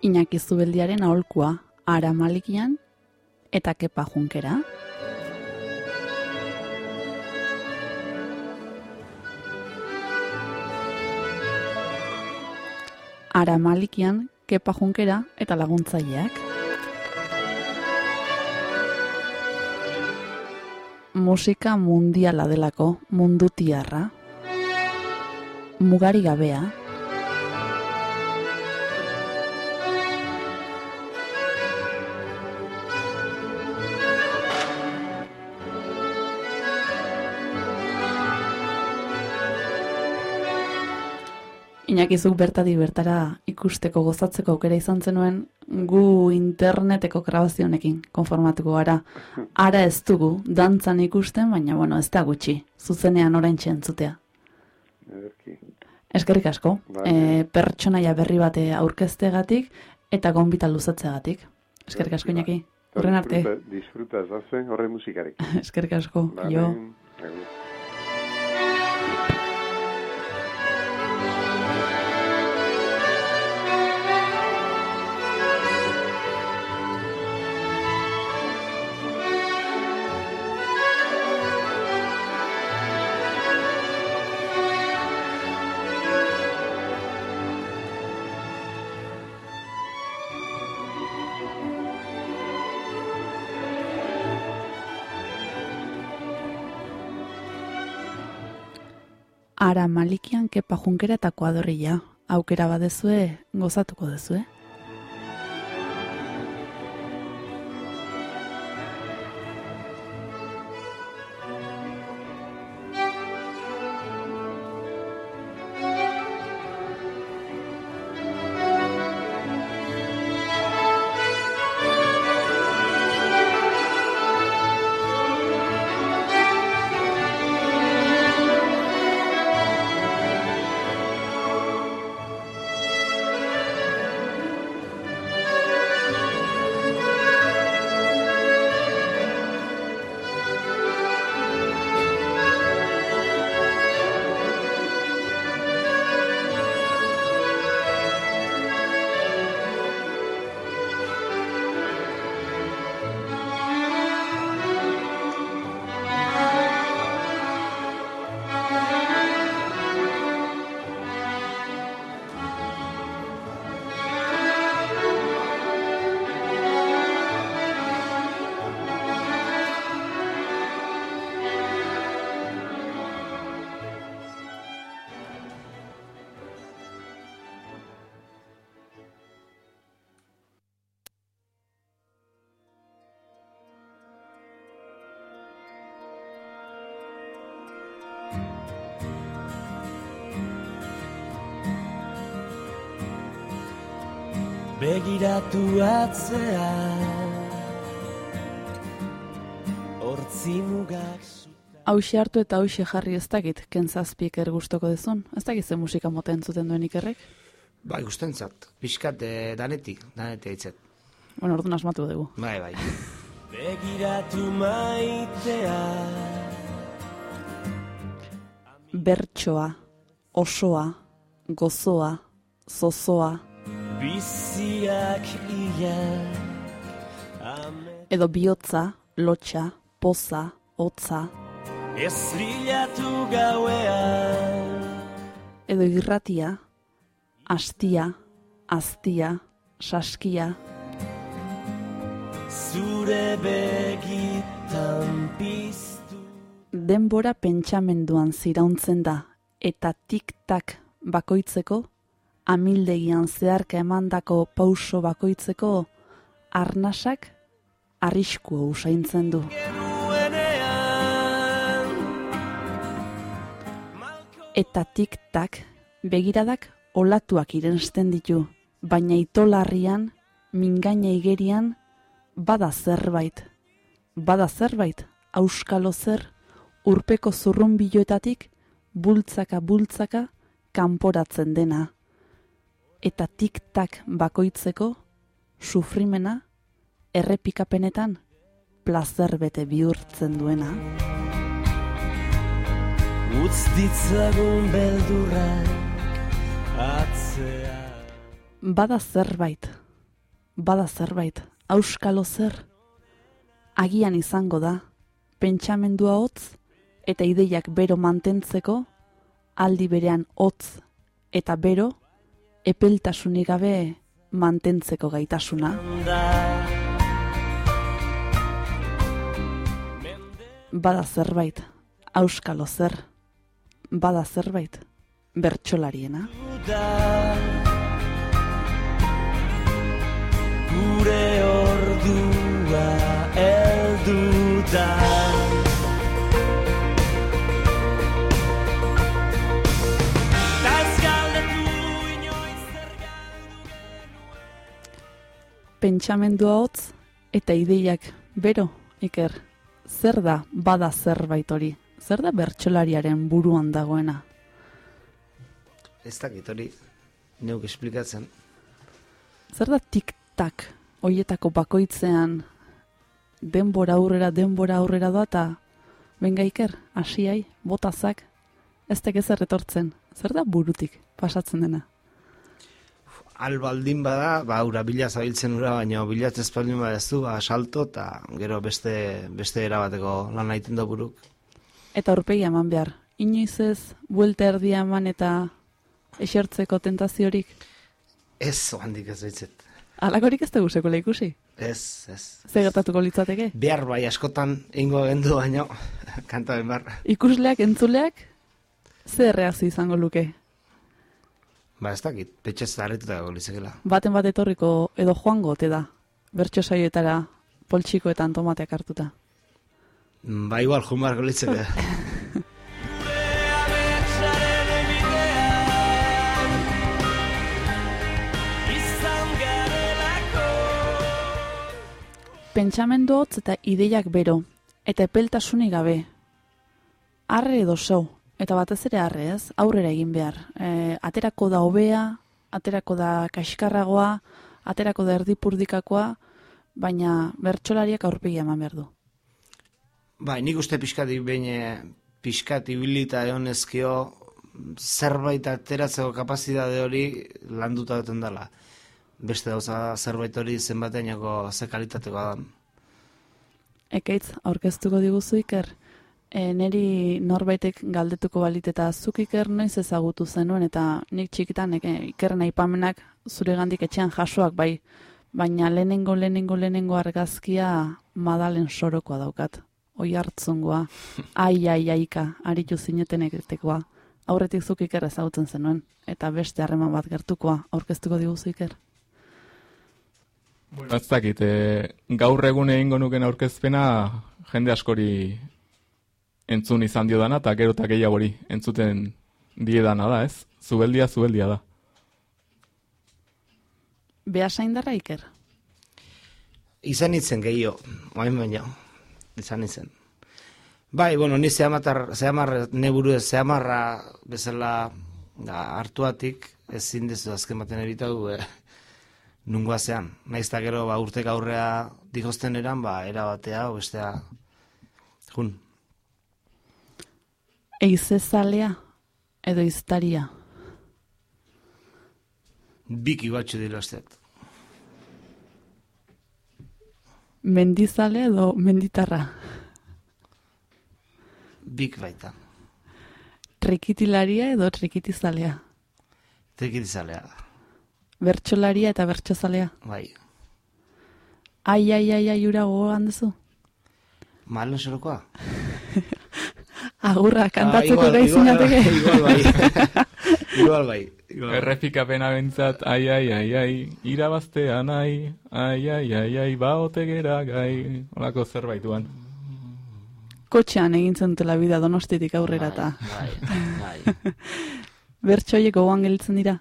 Iñaki Zubeldiaren aholkua Ara Malikian eta Kepa Junkera. Ara Malikian Kepa Junkera eta laguntzaileak. Musika mundiala delako mundu tiarra. Mugari gabea. Inakizuk bertadi bertara ikusteko gozatzeko aukera izan zenuen gu interneteko grabazionekin konformatuko gara. Ara ez dugu, dantzan ikusten, baina bueno, ez da gutxi, zuzenean orain txentzutea. Eskerrik asko, e, pertsonaia berri bate aurkeztegatik eta gonbita luzatzegatik. Eskerrik asko, Inaki. Horren arte. Disfruta, disfruta horre musikarekin. Eskerrik asko, jo. Agur. Ara malikian kepa junkera eta kuadorria. Aukera badezue, gozatuko dezue. Begiratu atzea Hortzi mugak Hauxe hartu eta hauxe jarri ez dakit, kentzazpiek ergustoko dezun. Ez dakit ze musika mota entzuten duen ikerrek. Bai, gustentzat. Piskat eh, danetik, danetik aitzet. Bueno, orduan asmatu dugu. Bai, bai. Begiratu maitea Bertsoa, osoa, gozoa, zozoa, Biziak ia. Edo bihotza, lotxa, poza, hotza, Ez bilatu gauean edo irratia, astia, aztia, saskia, Zure begitan piztu. Denbora pentsamenduan zirauntzen da, eta tik-tak bakoitzeko, amildegian zeharka emandako pauso bakoitzeko, arnasak arrisku usaintzen du. Eta tik-tak begiradak olatuak irensten ditu, baina itolarrian, mingaina igerian, bada zerbait. Bada zerbait, auskalo zer, urpeko zurrunbiloetatik, bultzaka bultzaka, kanporatzen dena. Eta tik-tak bakoitzeko, sufrimena, errepikapenetan, plazer bete bihurtzen duena. Utz ditzagun beldurrak atzea Bada zerbait, bada zerbait, auskalo zer, agian izango da, pentsamendua hotz eta ideiak bero mantentzeko, aldi berean hotz eta bero, epeltasunik gabe mantentzeko gaitasuna. da Bada zerbait, auskalo zer, bada zerbait, bertsolariena. Gure pentsamendua hotz eta ideiak bero, Iker, zer da bada zerbait hori? Zer da bertsolariaren buruan dagoena? Ez dakit hori, neuk esplikatzen. Zer da tik-tak, hoietako bakoitzean denbora aurrera, denbora aurrera doa, eta benga iker, hasiai, botazak, ez teke zer etortzen. Zer da burutik pasatzen dena? Albaldin bada, ba, ura bila zabiltzen ura, baina bilatz espaldin bada ez du, ba, salto, eta gero beste, beste erabateko lan egiten da buruk. Eta aurpegi eman behar. Inoiz ez, buelta erdia eman eta esertzeko tentaziorik. Ez, handik ez baitzet. Alakorik ez dugu sekuela ikusi. Ez, ez. Ze gertatuko litzateke? Behar bai askotan ingo gendu baino, kanta ben bar. Ikusleak, entzuleak, ze erreazio izango luke? Ba, ez dakit, petxez zarretuta dago lizekela. Baten bat etorriko edo joango ote da. Bertso saioetara poltsikoetan tomateak hartuta. Ba, igual, jun barko litzeke. Pentsamendu hotz eta ideiak bero, eta epeltasunik gabe. Arre edo zau, eta batez ere arre ez, aurrera egin behar. E, aterako da hobea, aterako da kaskarragoa, aterako da erdipurdikakoa, baina bertsolariak aurpegia eman behar du. Bai, nik uste pixkati behin pixkat ibilita egon ezkio zerbait ateratzeko kapazidade hori landuta duten dela. Beste dauza zerbait hori zenbateanako ze kalitatekoa da. Ekaitz, aurkeztuko diguzu iker, e, neri norbaitek galdetuko balit eta zuk iker noiz ezagutu zenuen eta nik txikitan eke, ikerren aipamenak zure gandik etxean jasoak bai, baina lehenengo, lehenengo, lehenengo argazkia madalen sorokoa daukat. Oi hartzungoa, ai, ai, aika, aritu zineten egetekoa. Aurretik zuk iker ezagutzen zenuen, eta beste harreman bat gertukoa, aurkeztuko diguzu iker. Bueno, ez dakit, e, gaur egun egingo nuken aurkezpena jende askori entzun izan dio dana, eta gero eta gehiagori entzuten diedana da, ez? Zubeldia, zubeldia da. Beha saindarra iker? Izan itzen gehiago, oain baina, izan itzen. Bai, bueno, ni zehamatar, zehamar, ne buru ez zehamarra bezala da, hartuatik, ezin dezu azken baten eritau, eh, nungoa zean. Naiz gero, ba, urtek aurrea dikosten eran, ba, era batea, bestea, jun. Eize zalea edo iztaria? Biki batxu dira usteat. Mendizale edo menditarra? Bik baita. Trikitilaria edo trikitizalea? Trikitizalea. Bertxolaria eta bertxozalea? Bai. Ai, ai, ai, ai, ura gogoan duzu? Malen sorokoa? Agurra, kantatzeko Ah, gai zinateke? Igual bai. Igual bai. Bai. Errepikapena bentzat, ai, ai, ai, ai, irabaztea nahi, ai, ai, ai, ai, baote gera gai, olako zerbaituan. Kotxean egin zentela bida donostitik aurrera eta. Bai, bai. Bertxoiek gogoan gelditzen dira?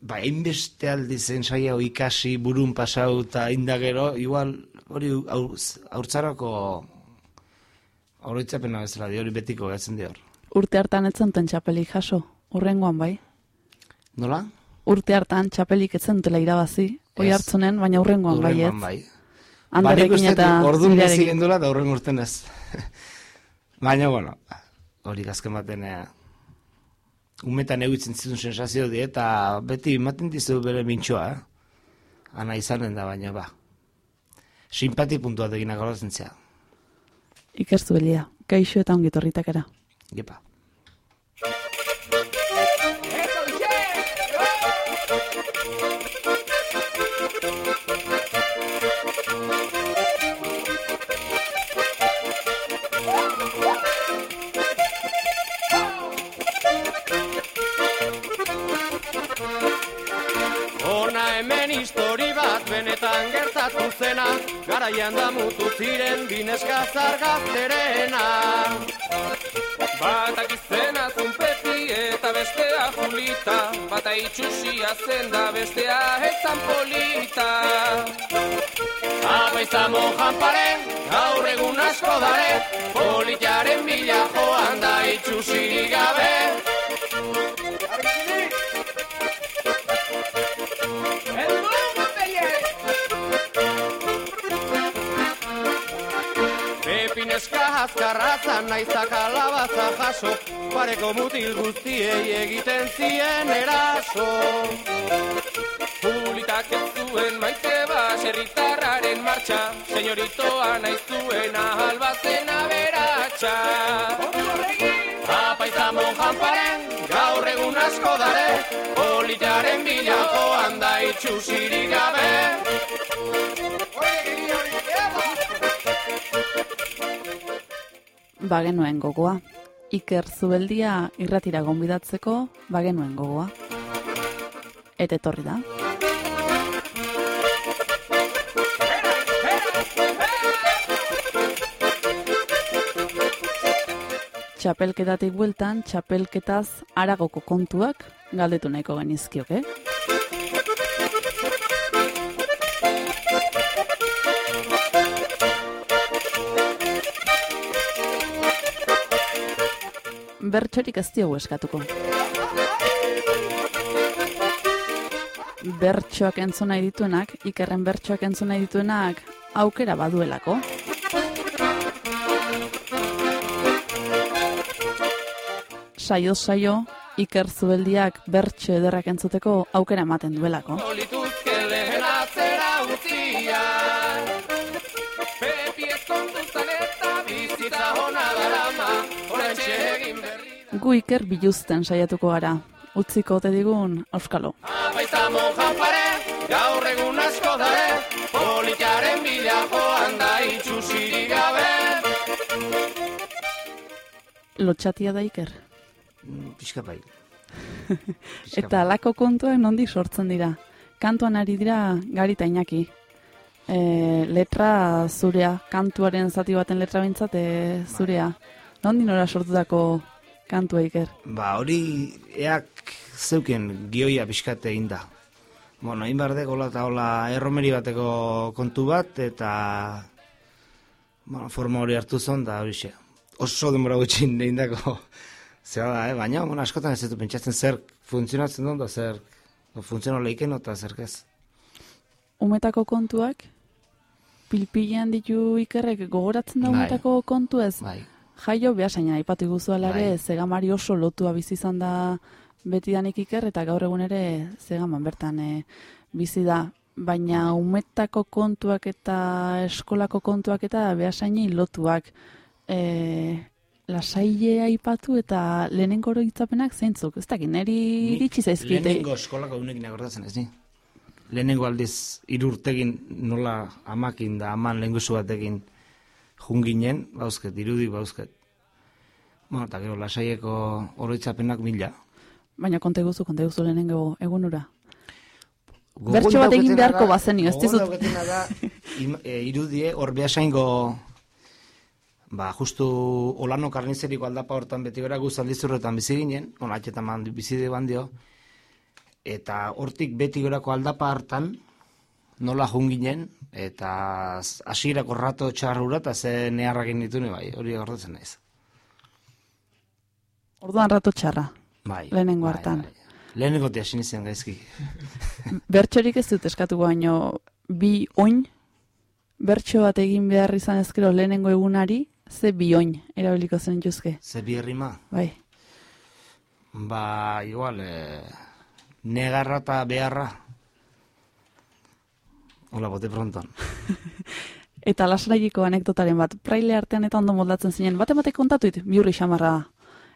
ba, hainbeste aldi zen saia ikasi burun pasau eta indagero, igual hori aur- haurtzarako aurritzapena bezala di hori betiko gatzen di hor. Urte hartan etzen ten txapelik jaso, urrengoan bai. Nola? Urte hartan txapelik etzen dutela irabazi, oi hartzunen, baina urrengoan bai ez. Bai. Anderrekin eta Orduan bizi gendula eta horren urten ez. Baina, bueno, hori azken baten eh, umetan egitzen zizun sensazio di eta beti ematen dizu bere mintxoa, eh? Ana izanen da, baina ba. Simpati puntua horretzen zea. Ikertu belia, kaixo eta ongi torritakera. Gepa. Hona hemen histori bat benetan gertatu zena Garaian damutu ziren bineska zargazterena Batak izena zunpeti eta bestea julita Bata itxusia zen da bestea ezan polita. Apa izamo janpare, gaur egun asko dare Politaren bila joan da itxusirik gabe azkarratza naizak alabaza jaso Pareko mutil guztiei egiten zien eraso. Pulitak ez zuen maite baserritarraren martxa Senyoritoa naiz zuen ahalbazen aberatxa Apaiza monjan paren, gaur egun asko dare Politaren bilako handa itxusirik gabe Bagenuen gogoa. Iker Zubeldia irratira gonbidatzeko bagenuen gogoa. Eta etorri da. Txapelketatik bueltan, txapelketaz aragoko kontuak galdetu nahiko genizkioke. Bertxorik ez diogu eskatuko. Bertxoak entzun nahi dituenak, ikerren bertxoak entzun nahi dituenak, aukera baduelako. Saio saio, iker zubeldiak bertxo ederrak entzuteko aukera ematen duelako. Lehen atzera utzia Gu iker biluzten saiatuko gara. Utziko ote digun, auskalo. Apaiza monjan pare, gaur egun asko dare Politaren bilako handa itxusirik gabe Lotxatia da iker. Mm, Pixka bai. Eta alako kontuak nondik sortzen dira. Kantuan ari dira garita inaki. E, letra zurea, kantuaren zati baten letra bintzat e, zurea. Nondi nora sortutako kantua iker? Ba, hori eak zeuken gioia pixkate egin da. Bueno, egin behar deko eta hola erromeri bateko kontu bat, eta bueno, forma hori hartu zon, da hori xe. Oso denbora gutxin egin dako zera da, eh? baina bueno, askotan ez dut pentsatzen zer funtzionatzen duen, da zer funtziono leiken, eta zer ez. Umetako kontuak, pilpilean ditu ikerrek gogoratzen da Bai. umetako kontu ez? Bai. Jaio behasaina aipatu guzu alare, Bai. zegamari oso lotua bizi izan da betidanik iker, eta gaur egun ere zegaman bertan e, bizi da. Baina umetako kontuak eta eskolako kontuak eta behasainei lotuak e, lasaile aipatu eta lehenengo oroitzapenak zeintzuk. Ez dakit, neri iritsi zaizkite. Lehenengo eskolako unekin akordatzen ez ni. Lehenengo aldiz irurtegin nola amakin da aman lehengusu batekin junginen, bauzket, irudi bauzket. Bueno, eta gero lasaieko oroitzapenak mila. Baina konte guzu, konte guzu lehenengo egunura. Bertso bat egin beharko bazenio, ez dizut. da, im- e, irudie, hor behasaingo, ba, justu Olano karnizeriko aldapa hortan beti bera guz aldizurretan bizi ginen, bueno, atxetan bizi de bandio, eta hortik beti gorako aldapa hartan, nola junginen, eta hasierako rato txarrura, eta ze neharrak egin ditune, bai, hori gordetzen naiz. Orduan rato txarra. Bai, Lehenengo bai, hartan. Bai. Lehenengo hasi nintzen gaizki. Bertxorik ez dut eskatu baino bi oin, bertxo bat egin behar izan ezkero lehenengo egunari, ze bi oin erabiliko zen juzke. Ze bi herrima? Bai, Ba, igual, e, negarra eta beharra. Hola, bote pronton. eta lasraiko anekdotaren bat, praile artean eta ondo moldatzen zinen, bate batek kontatuit, biurri xamarra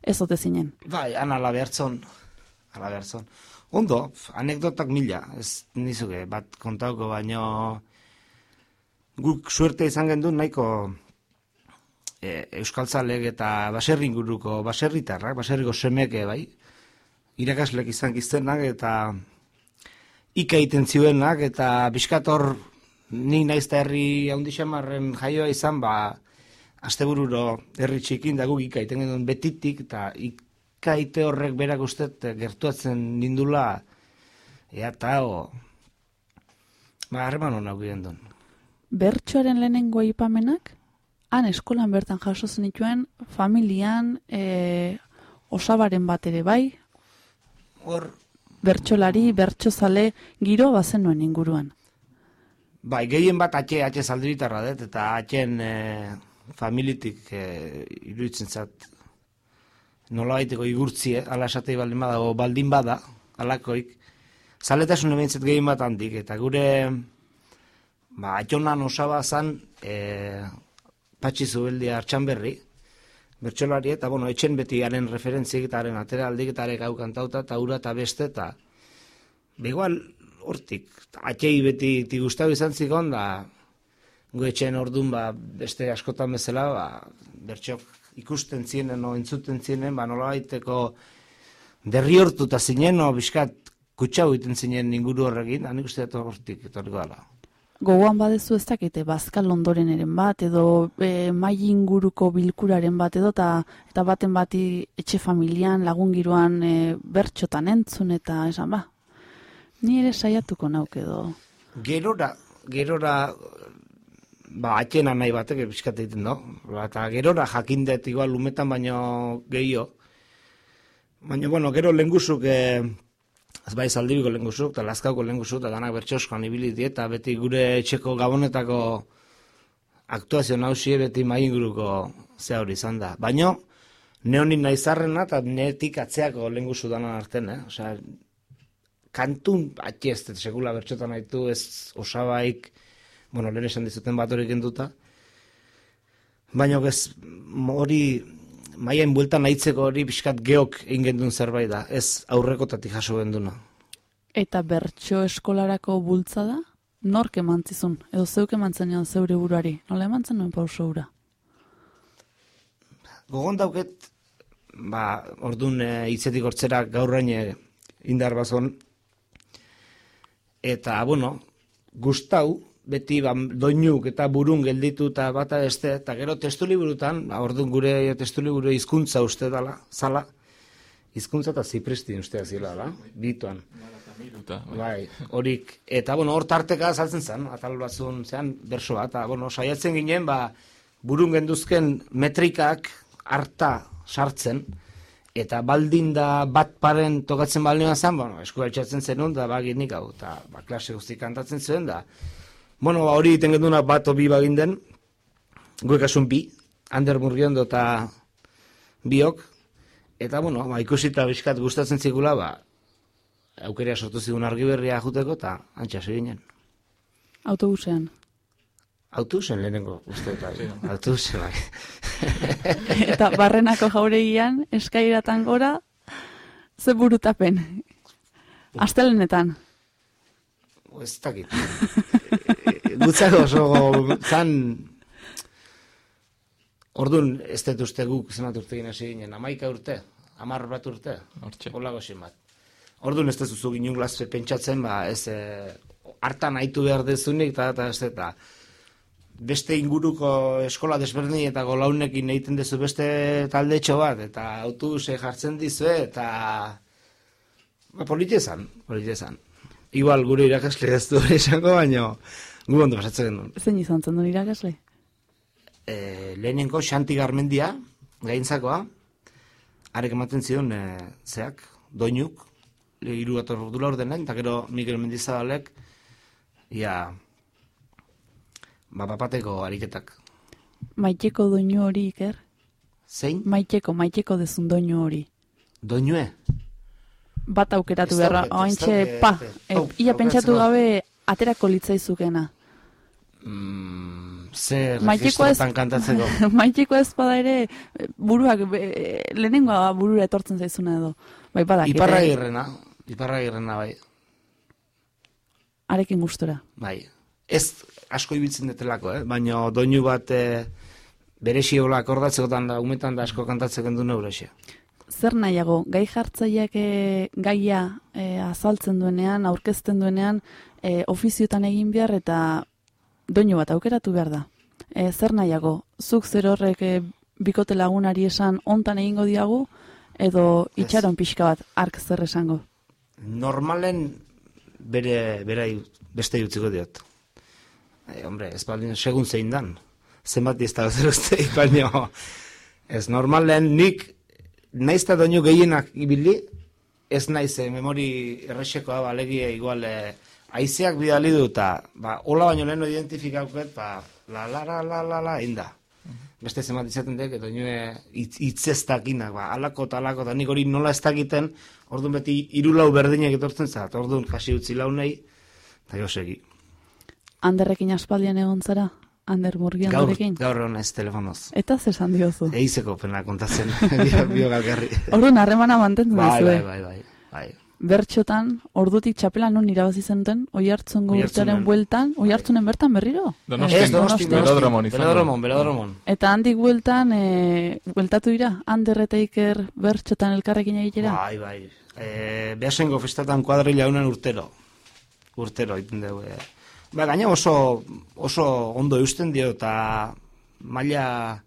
ez ote zinen. Bai, han ala behartzon. Ala behartzon. Ondo, anekdotak mila, ez nizuke, bat kontauko baino guk suerte izan gendun nahiko e, euskaltzalek eta baserri inguruko baserritarrak, baserriko semeke bai, irakaslek izan giztenak eta ika egiten zioenak eta biskator nik naiz eta herri handixamarren jaioa izan, ba, astebururo herri txikin da guk ika egiten genuen betitik eta ikaite horrek berak ustet gertuatzen nindula ea eta o ba, harreman hona gendun. Bertxoaren lehenengo aipamenak, han eskolan bertan jaso zenituen, familian, e, osabaren bat ere bai, Hor, bertxolari, bertxozale, giro bazenuen inguruan. Bai, gehien bat atxe, atxe zaldiritarra dut, eta atxen, e, familitik e, iruditzen zat nola baiteko igurtzie, ala esatei baldin bada, o baldin bada, alakoik, zaletasun ebentzat gehien bat handik, eta gure, ba, atxonan osaba zan, e, patxi zubeldia hartxan berri, bertxolari, eta, bueno, etxen beti garen referentziek eta garen atera aldik gau kantauta, eta ura eta beste, eta, begoal, hortik, atxei beti ti izan zikon, da, gu etxen ordun, ba, beste askotan bezala, ba, bertxok ikusten zienen, o entzuten zienen, ba, nola baiteko derri hortuta zinen, o biskat kutsau egiten zinen inguru horrekin, hanik uste dut hortik, etorriko dela. Gogoan badezu ez dakite, bazkal ondoreneren bat, edo e, mai inguruko bilkuraren bat, edo ta, eta baten bati etxe familian, lagun giroan e, bertxotan entzun, eta esan ba, ni ere saiatuko nauk edo. Gerora, gerora, ba, atxena nahi batek bizkat egiten do. Ba, eta gerora jakindet igual lumetan baino gehiago. Baina, bueno, gero lenguzuk, eh, ez bai zaldibiko lenguzuk, eta lazkauko lenguzuk, eta danak bertxoskoan ibili eta beti gure etxeko gabonetako aktuazio nausie beti mainguruko ze hori izan da. Baina, neonin nahi zarrena, eta netik atzeako lenguzu danan arten, eh? Osea, kantun, atxe ez, sekula bertxotan haitu, ez osabaik, bueno, lehen esan dizuten bat hori kenduta, baina ez hori maiain bueltan nahitzeko hori pixkat geok ingendun zerbait da, ez aurrekotatik jaso genduna. Eta bertso eskolarako bultza da? Nork emantzizun? Edo zeuk emantzen joan zeure buruari? Nola emantzen nuen pauso ura? Gogon dauket, ba, orduan e, itzetik hortzera gaurrain indar bazon, eta, bueno, gustau, beti ba, doinuk eta burun gelditu eta bata beste, eta gero testu liburutan, ba, orduan gure testu liburu hizkuntza uste dala, zala, hizkuntza eta zipristin uste zila, da, bituan. Bai, horik, eta bueno, hor tarteka saltzen zen, atal batzun, zean, bersoa, eta bueno, saiatzen ginen, ba, burun genduzken metrikak harta sartzen, eta baldin da bat paren tokatzen baldin zen, bueno, esku zenun, da baginik hau, eta ba, klase guzti kantatzen zuen, da, Bueno, ba, hori iten genduna bat obi baginden, guek asun bi, Ander Murriondo eta biok, eta, bueno, ba, ikusita bizkat gustatzen zikula, ba, aukeria sortu zigun argi berria juteko, eta antxa ginen. Autobusean? Autobusen lehenengo, uste, bai. Autobusen, bai. eta barrenako jauregian, eskairatan gora, ze burutapen? Astelenetan? Ez dakit. gutzako oso zan Orduan, ez dut uste guk zenat urte gina ginen, amaika urte, amar bat urte, hola goxin bat. Orduan, ez dut zuzu ginen pentsatzen, ba, ez, e, hartan haitu behar dezunik, eta, eta, ez eta, beste inguruko eskola desberdin eta golaunekin egiten dezu beste talde bat, eta autobuse jartzen dizu, eta, ba, politezan, politezan. Igual, gure irakasle ez du esango, baina, Gu ondo pasatzen. Zein izan zen duen irakasle? E, lehenenko Xanti Garmendia, gaintzakoa, arek ematen zion e, zeak, doinuk, hiru bat ordula ordenen, eta gero Miguel Mendizabalek, ia, bapapateko ariketak. Maiteko doinu hori, Iker? Zein? Maiteko, maiteko dezun doinu hori. Doinue? Bat aukeratu beharra, ointxe, pa, e, ia pentsatu gabe aterako litzaizukena. Mm, zer registrotan kantatzeko? Maiteko ez bada ere, buruak, lehenengoa burura etortzen zaizuna edo. Bai, badak, iparra girrena, iparra girrena, bai. Arekin gustora. Bai, ez asko ibiltzen detelako, eh? baina doinu bat e, bere xiola akordatzekotan da, umetan da asko kantatzeko du neurexia. Zer nahiago, gai jartzaileak e, gaia e, azaltzen duenean, aurkezten duenean, e, ofiziotan egin behar eta doinu bat aukeratu behar da. E, zer nahiago, zuk zer horrek e, bikote lagunari esan ontan egingo diagu, edo itxaron pixka bat ark zer esango? Normalen bere, bere beste jutziko diot. E, hombre, ez baldin segun zein dan. Zenbat da zer uste, baina ez normalen nik naizta doinu gehienak ibili, ez naiz memori erresekoa balegia igual aizeak bidali du eta ba, hola baino leheno identifikauket, ba, la la la la la la inda. beste zemat izaten dek, hitz ez dakinak, ba, alako eta alako, eta nik hori nola ez dakiten, orduan beti irulau berdinak etortzen zat, orduan kasi utzi launei, eta jo segi. Anderrekin aspaldian egon zara? Ander Murgi Gaur, gaur hona ez telefonoz. Eta zesan diozu? Eizeko pena kontatzen, bio, galgarri. Orduan harremana mantentzen bai, duzue. bai, bai, bai, bai. Bertxotan, ordutik txapela non irabazi zenuten, oi hartzungo Oiartzunen. urtearen bueltan, oi hartzunen bertan berriro? Donostin, Ez, donosti, Velodromon izango. Velodromon, velodromon. Eta handik bueltan, e, bueltatu dira, Ander eta Iker bertxotan elkarrekin egitera? Bai, bai. E, Beasengo festatan kuadrilla unen urtero. Urtero, iten dugu. E. Ba, gaina oso, oso ondo eusten dio, eta maila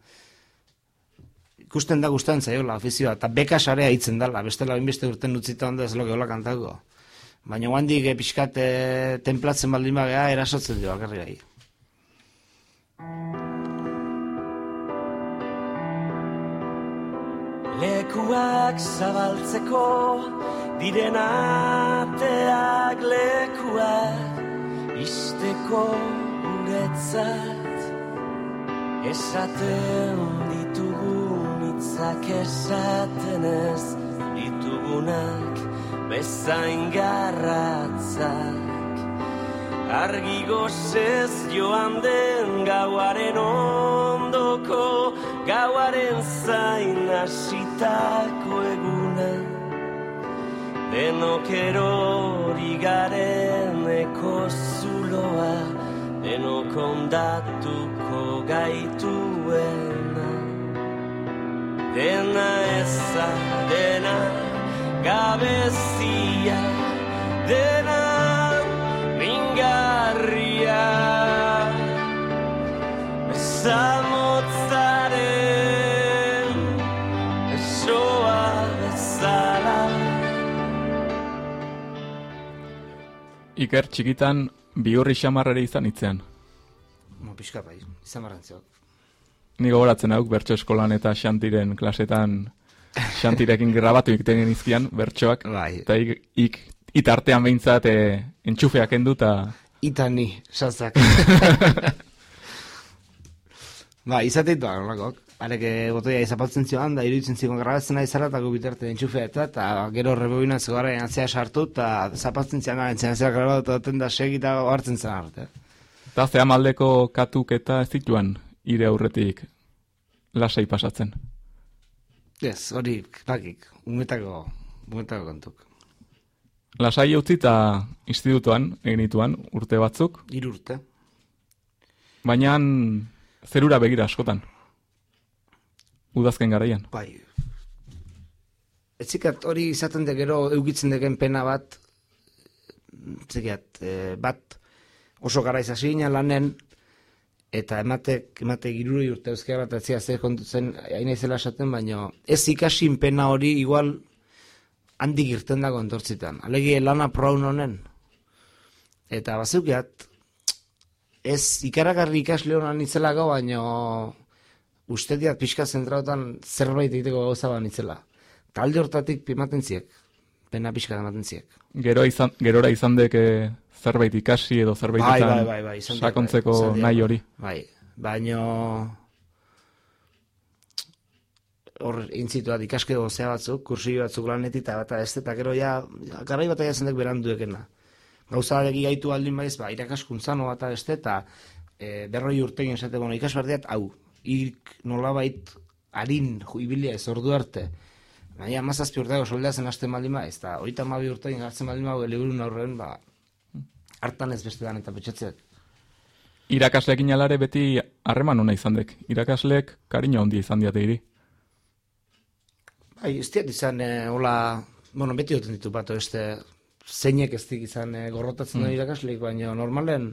ikusten da gustatzen zaiola ofizioa, eta beka sarea hitzen dala, bestela beste urten utzita ondo ez loke hola kantako. Baina guandik e, pixkat e, templatzen baldin bagea, erasotzen dio, akarri gai. Lekuak zabaltzeko diren ateak lekuak isteko guretzat esaten ditugun hitzak esaten ez ditugunak bezain garratzak. Argi gozez joan den gauaren ondoko Gauaren zain hasitako eguna Denok erori garen eko zuloa Denok ondatuko gaituena. Dena eza, dena gabezia Dena mingarria. Bezamotzaren Iker txikitan bihurri xamarrere izan itzean. Mo, pixka bai, izan barrantziok. Ni gogoratzen hauk bertso eskolan eta xantiren klasetan xantirekin grabatu ikten genizkian bertsoak. Bai. Eta ik, ik itartean behintzat e, entxufeak endu eta Ita ni, sazak. ba, izateit da, nolakok. Areke botoia izapatzen zioan, da iruditzen zion grabatzen nahi zara, eta gubitarte entxufea eta, eta gero rebobina zegoaren atzea sartu, eta zapatzen zian garen zian zera grabatu daten da segita hartzen zen arte. eta zea maldeko katuk eta ez zituan ire aurretik lasai pasatzen. Ez, hori, bakik, umetako, umetako kontuk. Lasai utzi eta institutuan egin nituan urte batzuk, Hiru urte. baina zerura begira askotan. Udazken garaian. Bai. Etzikat hori izaten de gero eukitzen deken pena bat, etzikat, eh, bat oso garaiz hasi ginen lanen, eta ematek, ematek iruroi urte euskara bat etzia zer kontutzen, hain izela esaten, baina ez ikasin pena hori igual handik irten dago entortzitan. Alegi lana proun honen. Eta bazeukiat, ez ikaragarri ikasle honan itzelako, baina uste diat pixka zentrautan zerbait egiteko gauza ban itzela. Talde hortatik pimaten ziek, pena pixka ematen ziek. Gero izan, gerora izan deke zerbait ikasi edo zerbaitetan Bai, bai, bai, bai, izan dira, sakontzeko bai, izan nahi bai. hori. Bai, baino hor intzituat ikaske gozea batzuk, kursio batzuk lanetik eta bata ez eta gero ja, garai bat dek beranduekena. Gauza egi gaitu aldin baiz, ba, irakaskuntzano bata beste eta e, berroi urtegin esate, bueno, ikasbardiat, hau, ik nolabait harin juibilia ez ordu arte, Baina amazazpi urteko soldazen hasten baldin ba, ez da, hogeita hamabi urtein hartzen baldin ba, liburun aurren, ba, hartan ez beste dan eta petxatzek. Irakasleekin alare beti harreman ona izan dek. Irakasleek kariño handia izan diate iri. Bai, ez diat izan, eh, hola, bueno, beti duten ditu bat, este, zeinek ez dik izan eh, gorrotatzen mm. irakasleik, baina normalen,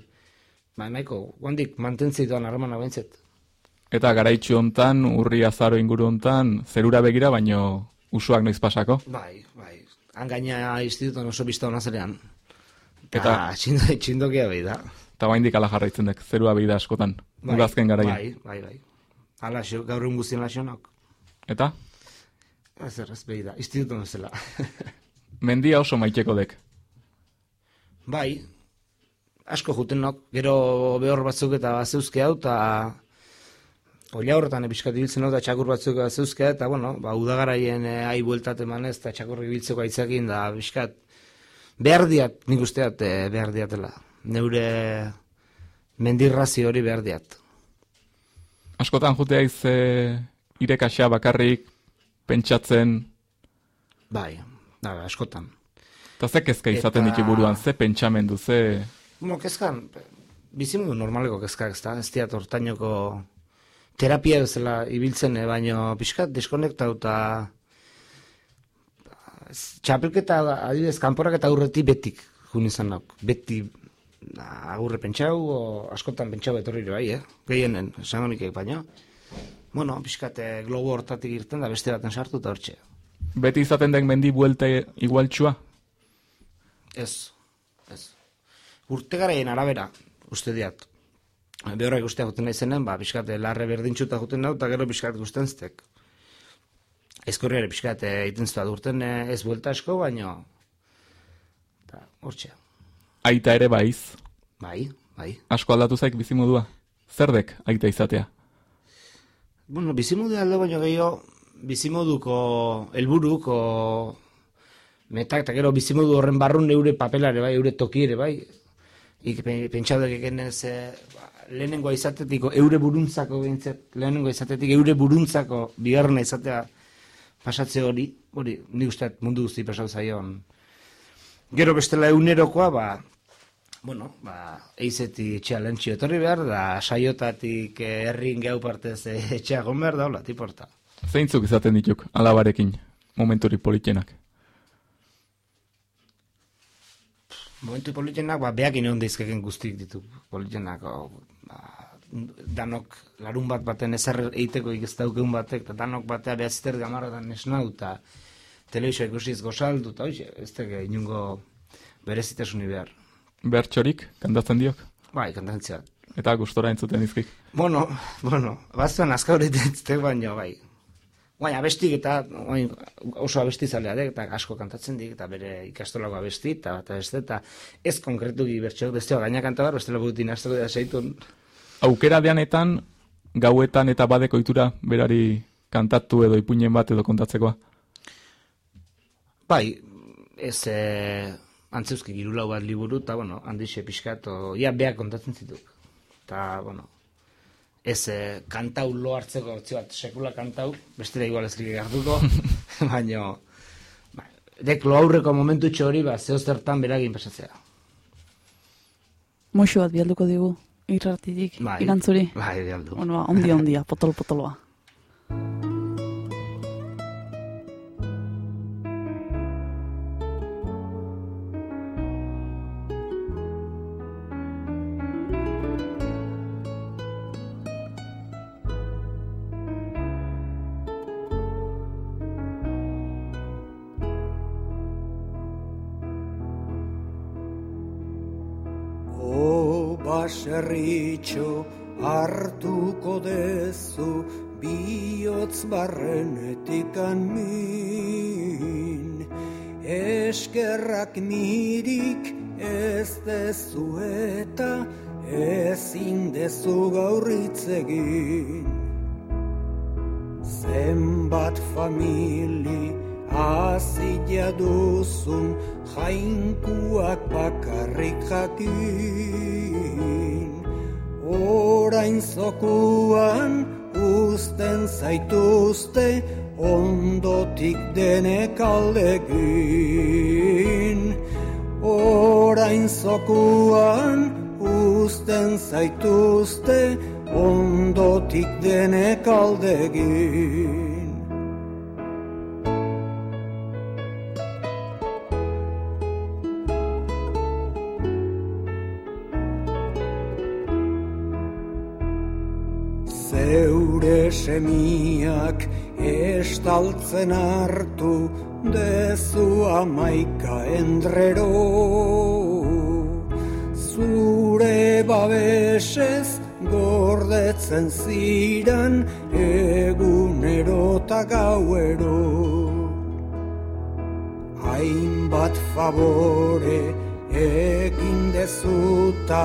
ba, nahiko, guandik mantentzituan harremana baintzet. Eta garaitxu hontan, urri azaro inguru hontan, zerura begira, baino usuak noiz pasako. Bai, bai, han gaina instituton oso bizta hona zerean. Eta- txindo, txindokia behi da. Eta baindik ala jarraitzen dek, zerua begira askotan. Bai, Udazken garaian. Bai, bai, bai. Hala, xo, gaur egun guztien laxonok. Eta, Ez errez behi da, instituton zela. mendia oso maiteko dek. bai, asko jutenok, gero behor batzuk eta bazeuzke hau, eta polla horretan episkat ibiltzen hau da txakur batzuk zeuzka, eta bueno, ba, udagaraien e, ai bueltat emanez, eta txakur ibiltzeko aitzakin, da biskat, behar diat, nik usteat, e, behar diatela. Neure mendirrazi hori behar diat. Askotan jutea iz e, irekaxa bakarrik pentsatzen, Bai, da, askotan. eta ze kezka izaten Eta- ditu buruan, ze pentsamendu, ze... Bueno, kezkan, bizimundu normaleko kezkak, ez da, ez diat hortainoko terapia bezala ibiltzen, eh, baino pixkat deskonektauta txapelketa, adibidez, kanporak eta aurretik betik, jun izan nauk, beti agurre pentsau, o askotan pentsau etorri bai, eh? gehienen, esango nik baino. Bueno, pixkat globo hortatik irten da beste baten sartu eta hortxe. Beti izaten den mendi buelte igualtxua? Ez, ez. Urte garaien arabera, uste diat. Behorra ikustea juten nahi ba, pixkat eh, larre berdintxuta juten nau, eta gero pixkat gusten ztek. Ezkorriare pixkat eh, egiten zuat urten eh, ez buelta asko, baino... Eta, hortxe. Aita ere baiz. Bai, bai. Asko aldatu zaik bizimodua. Zerdek aita izatea. Bueno, bizimodu aldo baino gehiago, bizimoduko helburuko metak, eta gero bizimodu horren barrun eure papelare bai, eure toki ere bai. Ik pe- pentsatu ekenez, ba, lehenengoa izatetik, eure buruntzako behintzat, lehenengoa izatetik, eure buruntzako bigarrena izatea pasatze hori, hori, nik usteat mundu guzti pasau zaion. Gero bestela eunerokoa, ba, bueno, ba, eizeti etxea lentxio etorri behar, da saiotatik eh, herrin gehu partez eh, etxea gon behar da, hola, tiporta. Zeintzuk izaten dituk, alabarekin, momenturi politenak. Momentu politenak, ba, beak ineon daizkeken guztik ditu politenak, o, ba, danok larun bat baten ezer eiteko ez daukeun batek, eta danok batea behaziter gamarretan esnau, eta telebizioa ikusiz gozaldu, eta hoxe, ez teke inungo berezitasuni behar. Bertxorik, kantatzen diok, Bai, kantantzia. eta gustora entzuten dizkik. Bueno, bueno, bazuen azka hori dintztek baino, bai. Baina abestik eta oin, oso abesti zalea dek, eta asko kantatzen dik, eta bere ikastolako abesti, eta eta beste, eta ez konkretuki bertxok besteo gaina kanta bar, bestela burutin hasteko da seitun. Aukera deanetan, gauetan eta badeko itura berari kantatu edo ipuinen bat edo kontatzekoa. Bai, ez e, antzeuski girulau bat liburu, eta bueno, handixe pixkat, o, ia beak kontatzen zituk. Eta, bueno, ez e, kantau lo hartzeko hortzi bat sekula kantau, bestera igual ez hartuko, baino, ba, dek lo aurreko momentu hori, ba, zeo zertan beragin pasatzea. Moxo bat bialduko digu, irratitik, Bai. irantzuri. Bai, aldu. Bueno, ba, ondia, ondia, potolo-potoloa. O baserritxo hartuko dezu bihotz barrenetik min Eskerrak mirik ez dezu eta ezin dezu gaurritz Zenbat famili azila duzun jainkuak bakarrik jakin Orain zokuan uzten zaituzte ondotik denek aldegin Orain zokuan uzten zaituzte ondotik denek aldegin semiak estaltzen hartu dezu amaika endrero. Zure babesez gordetzen ziran egunero eta gauero. Hainbat favore egin dezuta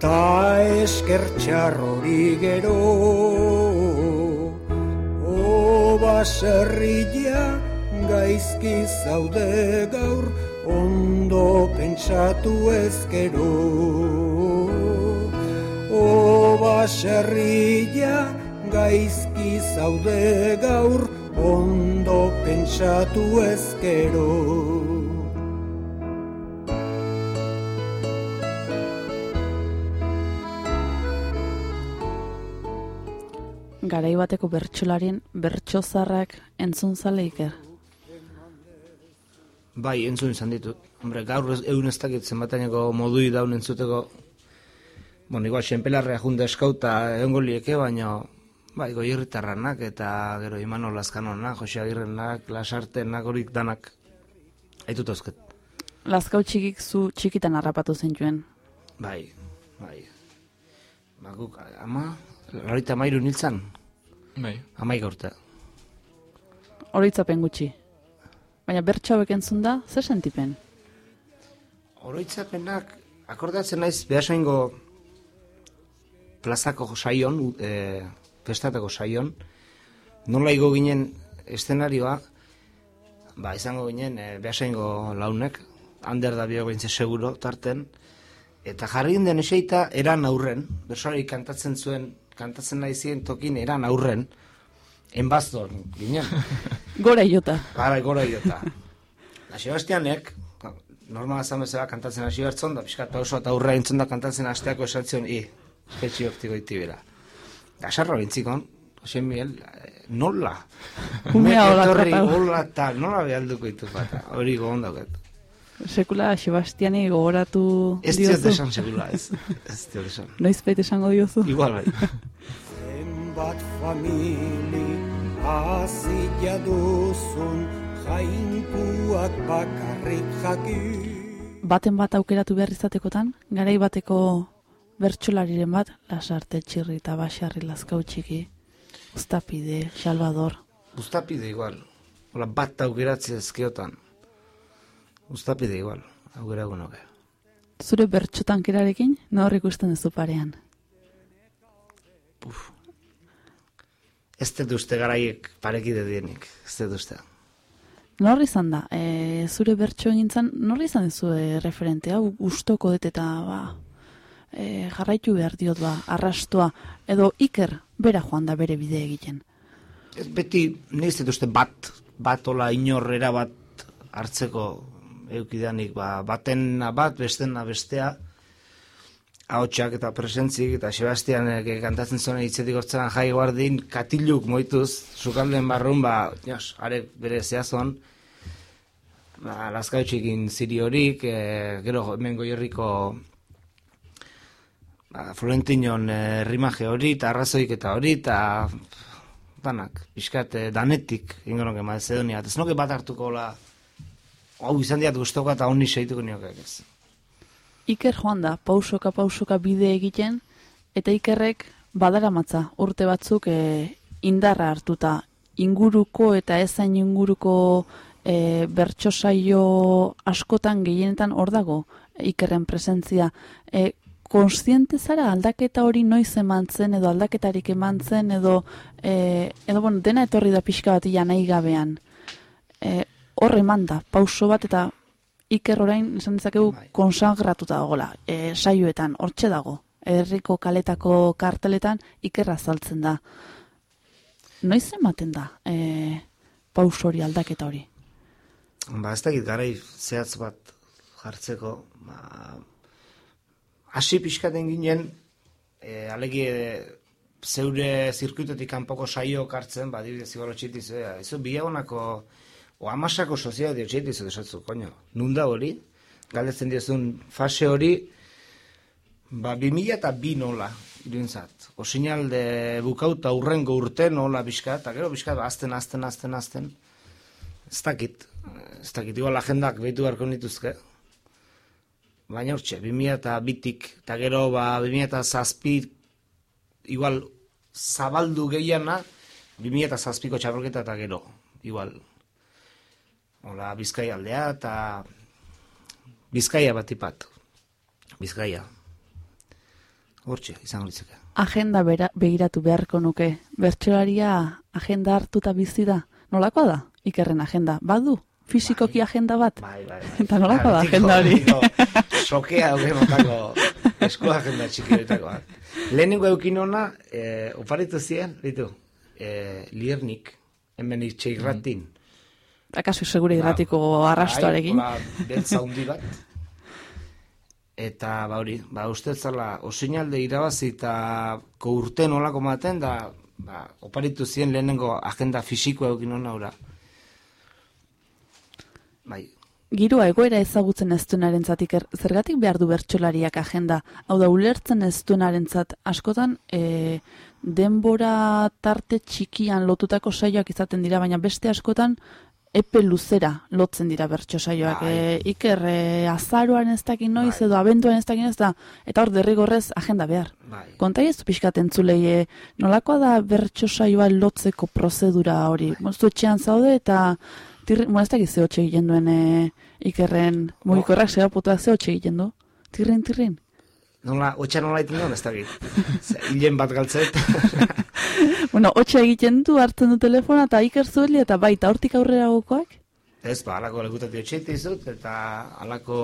ta eskertxar hori gero baserria gaizki zaude gaur ondo pentsatu ezkero. O baserria gaizki zaude gaur ondo pentsatu ezkero Garai bateko bertsolarien bertsozarrak entzun zale iker. Bai, entzun izan ditut. Hombre, gaur egun ez dakit zenbateneko modui daun entzuteko. Bueno, igual, senpelarrea junta eskauta egongo lieke, baina bai, goierritarranak eta gero Imanol Lazkanonak, Jose Agirrenak, Lasartenak, horik danak. Aitut eusket. Lazkau txikik zu txikitan harrapatu zentuen. Bai, bai. Ba, guk, ama, larita mairu niltzan, Bai. amaik urte. Oroitzapen gutxi. Baina bertso hauek entzun da, zer sentipen? Oroitzapenak, akordatzen naiz, behasaingo plazako saion, e, festatako saion, nola igo ginen eszenarioa, ba, izango ginen e, behasaingo launek, ander da bio seguro tarten, eta jarri den eseita eran aurren, bersoari kantatzen zuen, kantatzen nahi tokin eran aurren, enbazton ginen. Gora iota. Bara, gora iota. Da, Sebastianek, normala zan bezala kantatzen hasi bertzon, da pixkat pauso eta aurra entzun da kantatzen hasteako esatzen, i, espetxi optiko iti bera. Da, bintzikon, Jose Miguel, nola? Umea hola eta nola behalduko ditu pata, hori gogon dauket. Sekula Sebastiani gogoratu Ez diot diozu. esan segula, ez. Ez diot esan. Noiz bait esango diozu. Igual bai. Zenbat famili azila duzun jainkuak bakarrik jakin. Baten bat aukeratu behar izatekotan, garai bateko bertsolariren bat, lasarte txirri eta basarri lazkau txiki, Uztapide, Salvador. Uztapide igual. Hola, bat aukeratzi ezkiotan. Uztapide igual, aukera gunoke. Zure bertxotan kerarekin, nor ikusten duzu parean. Ez dut uste garaiek parekide dienik, ez dut uste. Nor izan da, e, zure bertso egintzan, nor izan duzu e, referente, hau gustoko dut eta ba, e, jarraitu behar diot ba, arrastoa, edo iker, bera joan da bere bide egiten. Ez beti, nire uste bat, bat ola inorrera bat hartzeko eukidanik, ba, batena bat, bestena bestea, ahotsak eta presentzik, eta Sebastianek kantatzen zuen hitzetik hortzen jai guardin, katiluk moituz, sukalden barrun, ba, jos, are bere zehazon, ba, lazkautxikin ziri horik, e, gero hemen goierriko ba, Florentinon e, rimaje hori, eta arrazoik eta hori, eta danak, pixkat, eh, danetik, ingo nuke Macedonia, eta ez nuke bat hartuko la, hau izan diat guztoka eta honi seituko nioke, ez. Iker joan da, pausoka pausoka bide egiten, eta Ikerrek badaramatza urte batzuk e, indarra hartuta inguruko eta ezain inguruko e, bertso saio askotan gehienetan hor dago Ikerren presentzia. E, konstiente zara aldaketa hori noiz eman zen edo aldaketarik eman zen edo e, edo bueno, dena etorri da pixka bat ia nahi gabean. E, hor eman da, pauso bat eta Iker orain esan dezakegu konsagratuta dagola, e, saioetan, hortxe dago. Herriko kaletako karteletan Iker azaltzen da. Noiz ematen da e, pauso hori aldaketa hori? Ba, ez dakit garai zehatz bat jartzeko, ba, hasi pixkaten ginen, e, alegi e, zeure zirkuitotik kanpoko saio kartzen, ba, dibidez igual otxitiz, e, izo bilagonako, o amasako sozial dio txitiz, desatzu, koño, nunda hori, galdetzen diozun fase hori, ba, 2000 eta bi nola, irintzat. O sinalde bukauta urrengo urte nola bizkat, eta gero bizkat, ba, azten, azten, azten, azten. Ez dakit, ez dakit, igual agendak behitu beharko nituzke. Baina hortxe, 2000 eta bitik, eta gero, ba, 2000 eta zazpi, igual, zabaldu gehiana, 2000 eta zazpiko txapelketa eta gero, igual. Hola, Bizkaia aldea, eta Bizkaia bat ipat. Bizkaia. Hortxe, izango litzeke. agenda bera, begiratu beharko nuke. Bertxolaria agenda hartuta bizi da. Nolakoa da? Ikerren agenda. Badu? Fizikoki agenda bat? Bai, bai, bai. Eta nolakoa da agenda hori? Sokea hori motako esku agenda txiki horietako bat. Lehenengo eukin ona, eh, oparitu ziren, ditu, eh, liernik, hemen itxeirratin. Akaso segure irratiko arrastoarekin. Bai, hola, beltza hundi bat. Eta, ba hori, ba, uste zala, osinalde irabazi eta urte nolako maten, da, ba, oparitu ziren lehenengo agenda fisikoa eukin ona ora. Bai, Giroa egoera ezagutzen ez duenarentzat iker, zergatik behar du bertsolariak agenda? Hau da, ulertzen ez duenarentzat askotan e, denbora tarte txikian lotutako saioak izaten dira, baina beste askotan epe luzera lotzen dira bertso saioak. Bai. E, iker, e, azaroan ez dakin noiz Bai. edo abenduan ez dakin ez da, eta hor derrigorrez agenda behar. bai. Konta ez pixkat entzulei, e, nolakoa da bertso saioa lotzeko prozedura hori? Moztu etxean zaude eta tirri, bueno, ez dakit ze hotxe egiten duen e, ikerren mugikorrak zera putuak ze hotxe egiten du? Tirrin, tirrin. Nola, otxa nola iten duen, ez. Ze, Hilen bat galtzet. Bueno, hotxe egiten du, hartzen du telefona eta iker zueli eta baita hortik aurrera gokoak? ez, ba, alako lekutati otxeite izut, eta alako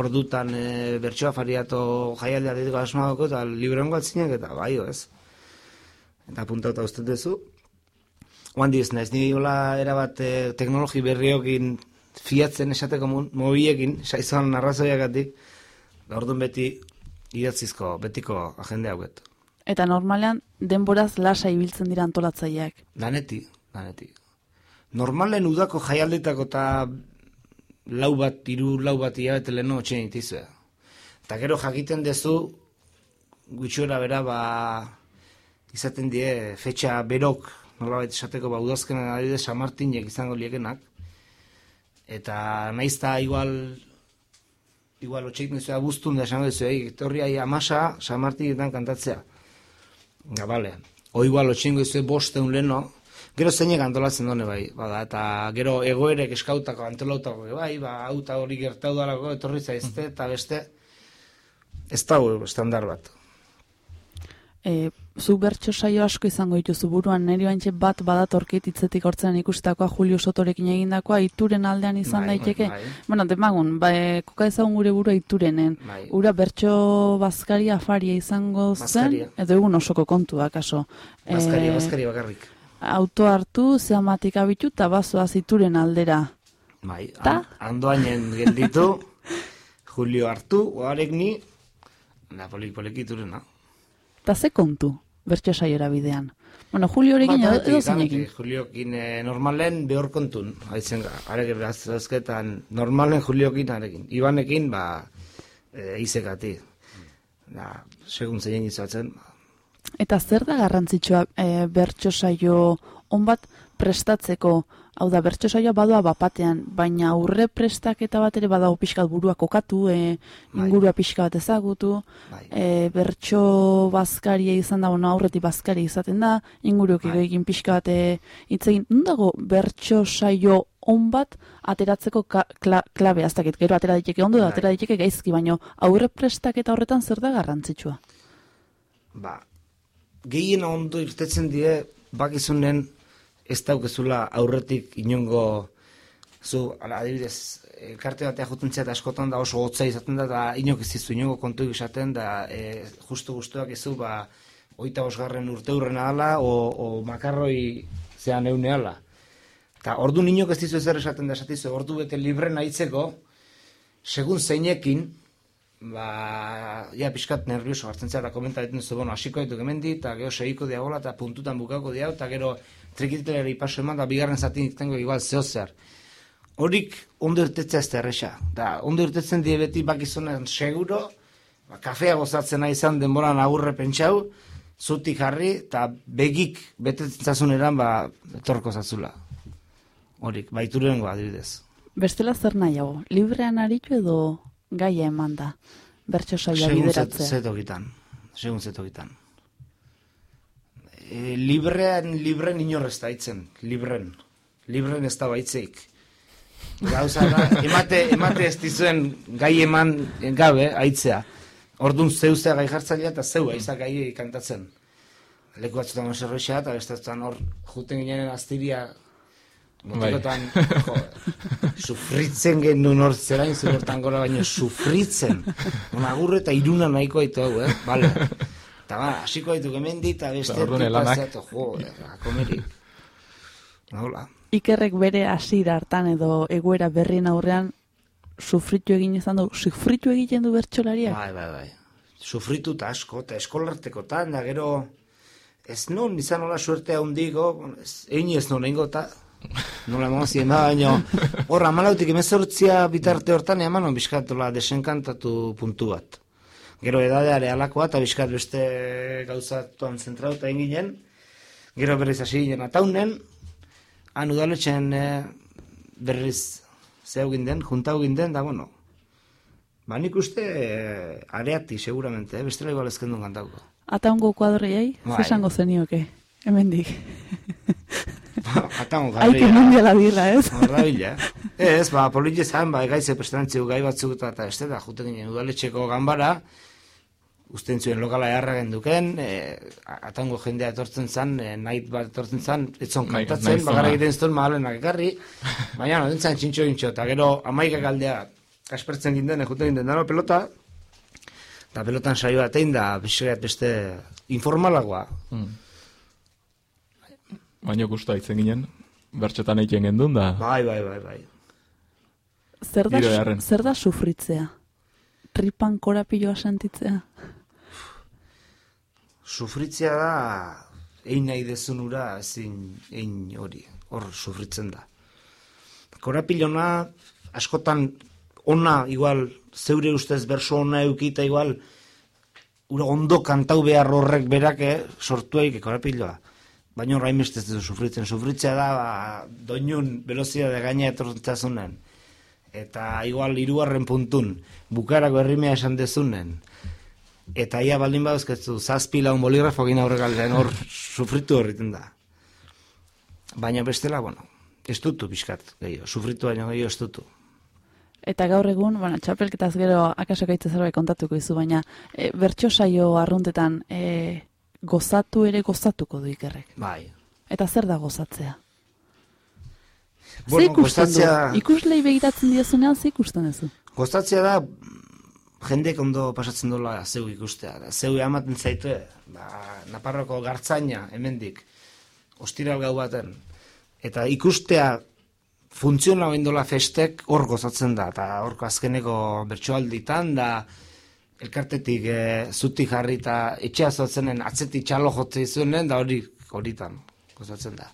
ordutan e, bertsoa fariato jaialdea ditiko asmagoko, eta libreongo altzinek, eta bai, ez. Eta puntauta uste duzu. Oan diz, naiz, ni hola erabat e, teknologi berriokin fiatzen esateko mo- mobiekin, saizoan arrazoiagatik, orduan beti idatzizko, betiko agende hauet. Eta normalean denboraz lasa ibiltzen dira antolatzaileak. Daneti, daneti. Normalen udako jaialdetako eta lau bat, iru lau bat hilabete leheno otxen itizue. Eta gero jakiten dezu, gutxora bera, ba, izaten die, fetxa berok, nolabait esateko, ba, udazkenan adibidez San Martinek izango liekenak. Eta naizta igual, igual otxeik nizu abuztun da esango dizu, ei, etorri ai amasa San Martinetan kantatzea. Ja, bale. O igual otxingo izue bosteun leno, gero zeinek antolatzen done bai, bada, eta gero egoerek eskautako antolautako bai, ba, hau eta hori gertau dalako, etorri zaizte, eta beste, ez da estandar bat. E, zu bertso saio asko izango dituzu buruan, neri bantxe bat badatorkit hitzetik hortzen ikustetakoa Julio Sotorekin egindakoa, ituren aldean izan Bai, daiteke. bai. Bueno, demagun, ba, koka ezagun gure burua iturenen. Bai. Ura bertso bazkaria afaria izango zen, Bazkaria. edo egun osoko kontua, kaso. Baskari, E, baskari bakarrik. Auto hartu, zehamatik abitu, eta bazoaz ituren aldera. Bai, Ta? an, andoainen gelditu, Julio hartu, oarek ni, da polik poliki turena. Eta ze kontu, bertso saiora bidean. Bueno, Julio horekin edo, edo zeinekin. Juliokin eh, normalen behor kontun, haitzen ga, arek azketan, normalen Juliokin arekin. Ibanekin, ba, e, izekati. Da, segun zein izatzen, Eta zer da garrantzitsua e, bertso saio on bat prestatzeko? Hau da, bertso saioa badoa bapatean, baina aurre prestaketa bat ere badago pixkat burua kokatu, e, ingurua pixka bat ezagutu, bai. e, bertso bazkaria izan da, bueno, aurretik bazkaria izaten da, inguruak Bai. egin pixka bat e, hitz egin, non dago bertso saio on bat ateratzeko ka, kla, klabe, ez dakit, gero atera daiteke ondo, Bai. atera daiteke gaizki, baina aurre prestaketa horretan zer da garrantzitsua? ba, gehien ondo irtetzen die, bakizunen ez daukezula aurretik inongo, zu, ala, adibidez, elkarte batea jutuntzea eta askotan da oso hotza izaten da, da inok ez dizu inongo kontu izaten, da e, justu guztuak izu, ba, oita osgarren urte hurren ala, o, o makarroi zean eune ala. Eta ordu inok ez dizu ezer esaten da, esatizu, ordu bete libre nahitzeko, segun zeinekin, ba, ja, pixkat nervioso hartzen zara komenta ditu zu, bueno, hasiko ditu gemendi, eta gero segiko diagola, eta puntutan bukako diau, eta gero trikiteleri paso eman, da bigarren zatin tengo igual zeo zer. Horik ondo irtetzea ez da erresa. Da, ondo irtetzen die beti bakizunen seguro, ba, kafea gozatzen nahi izan denboran agurre pentsau, zutik jarri, eta begik betetzen zazun eran, ba, etorko zazula. Horik, baiturengo adibidez. Bestela zer nahiago, librean aritu edo gaia eman da, bertso Segun zet- bideratzea. zetokitan. Segun zetokitan. E, librean, libren inorrez da itzen. Libren. Libren ez da baitzeik. Gauza da, emate, emate ez dizuen gai eman gabe, aitzea. Orduan zeuzea gai jartzailea eta zeu aizak gai kantatzen. Leku batzutan oserroixea eta bestetan hor juten ginen aztiria Motikotan, jo, sufritzen genuen hor zerain zurtan gora baino, sufritzen. Nagurre eta iruna nahiko aitu hau, eh? Vale. Eta ba, hasiko aitu gemendi eta beste orduan elanak. tipazeatu, jo, eh, akomeri. Hola. Ikerrek bere hasiera hartan edo egoera berrien aurrean sufritu egin izan du, sufritu egiten du bertsolariak? Bai, bai, bai. Sufritu eta asko, eta eskolartekotan, da gero, ez non, izan nola suerte handiko, ez, egin ez non egingo, eta nola emozien da, baino, hor, amalautik emezortzia bitarte hortan, eman non bizkatola desenkantatu puntu bat. Gero edadeare alakoa, eta bizkat beste gauzatuan zentrauta egin ginen, gero berriz hasi ginen ataunen, han udaletxen eh, berriz zeu ginden, juntau ginden, da, bueno, ba nik uste eh, areati, seguramente, eh, bestela igual ezkendun kantauko. Ataungo kuadriei, Bai. zesango zenioke, hemendik. Ataungo Aike jarria. mundiala dira, ez? Horra bila. Ez, ba, politxe zan, ba, egaize prestantziu gai batzuk eta eta ez da, juten ginen udaletxeko ganbara, usten zuen lokala jarra genduken, e, atango jendea etortzen zan, e, nahi bat etortzen zan, etzon kantatzen, bakarra egiten zuen mahalenak ekarri, baina no, dintzen txintxo gintxo, eta gero amaika galdea kaspertzen ginden, ejuten ginden dano pelota, eta pelotan saio bat egin da, beste, beste informalagoa. Mm. Baina gustu aitzen ginen, bertxotan egiten gendun da. Bai, bai, bai, bai. Zer da, zer da sufritzea? Tripan korapiloa sentitzea? Sufritzea da, egin nahi dezunura ezin egin hori, hor sufritzen da. Korapilona, askotan ona, igual, zeure ustez berso ona eukita, igual, ura ondo kantau behar horrek berak, eh, sortu eik korapiloa. Baina horrain ez du sufritzen. Sufritzea da, ba, doinun velozia de gaina etortzazunen. Eta igual hirugarren puntun, bukarako herrimea esan dezunen. Eta ia baldin badauzketzu, zazpi laun boligrafo egin aurre galdean hor sufritu horriten da. Baina bestela, bueno, ez dutu pixkat, gehiago, sufritu baina gehiago ez dutu. Eta gaur egun, bueno, txapelketaz gero akaso gaitze zerbait kontatuko izu, baina e, bertso saio arruntetan e, gozatu ere gozatuko du ikerrek. Bai. Eta zer da gozatzea? Bueno, ze ikusten gozatzea- du? Ikuslei begiratzen diozunean, ze ikusten duzu? Gozatzea da, jendek ondo pasatzen dola zeu ikustea. Da, zeu ematen zaitu, ba, Naparroko gartzaina, hemendik, ostiral gau baten. Eta ikustea funtziona dola festek hor gozatzen da. Eta horko azkeneko bertsoalditan da, elkartetik e, zuti jarri eta etxea zotzenen atzetik txalo jotze izunen, da hori horitan gozatzen da.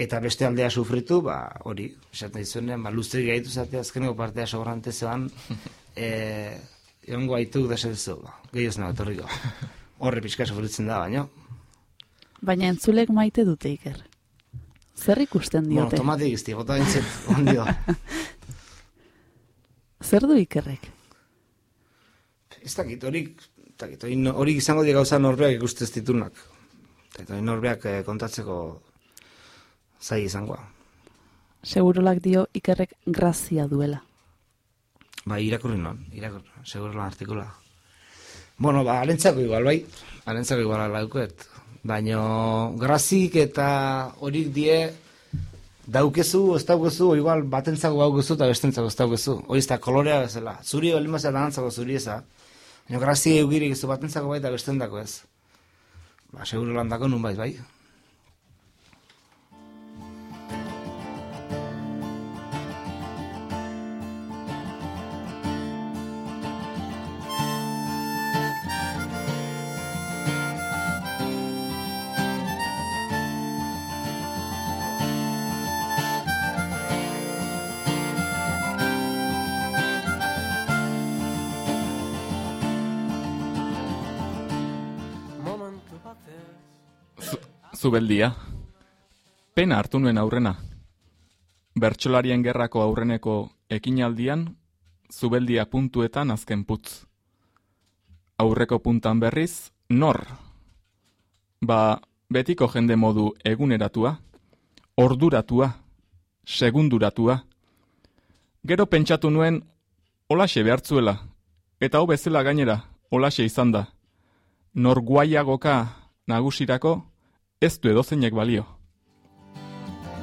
Eta beste aldea sufritu, ba, hori, esaten dizunen, ba, luztri gaitu zate azkeneko partea sobrante zeban, e, egongo aituk desezu, ba, gehioz nago etorriko. Horre pixka sufritzen da, baino. Baina entzulek maite dute iker. Zer ikusten Bueno, diote? tomate gizti, bota bintzet, ondio. Zer du ikerrek? Ez dakit, hori, dakit, hori, izango dira gauza norbeak ikustez ditunak. Eta hori norbeak eh, kontatzeko zai izangoa. Segurolak dio ikerrek grazia duela. Bai, irakurri non, irakurri, seguro lan artikula. Bueno, ba, alentzako igual, bai, alentzako igual alauket. Baina, grazik eta horik die, daukezu, ez daukezu, igual batentzako daukezu eta bestentzako ez daukezu. Hori ez da kolorea bezala. Zuri baldin bazea dantzako zuri eza. Baina, grazik eugirik ez batentzako bai eta bestendako ez. Ba, seguro landako nun bai, bai. Zubeldia. Pena hartu nuen aurrena. Bertsolarien gerrako aurreneko ekinaldian, zubeldia puntuetan azken putz. Aurreko puntan berriz, nor? Ba, betiko jende modu eguneratua, orduratua, segunduratua. Gero pentsatu nuen, olaxe behartzuela, Eta hau bezala gainera, olaxe izan da. Nor guaiagoka nagusirako, ez du edozeinek balio.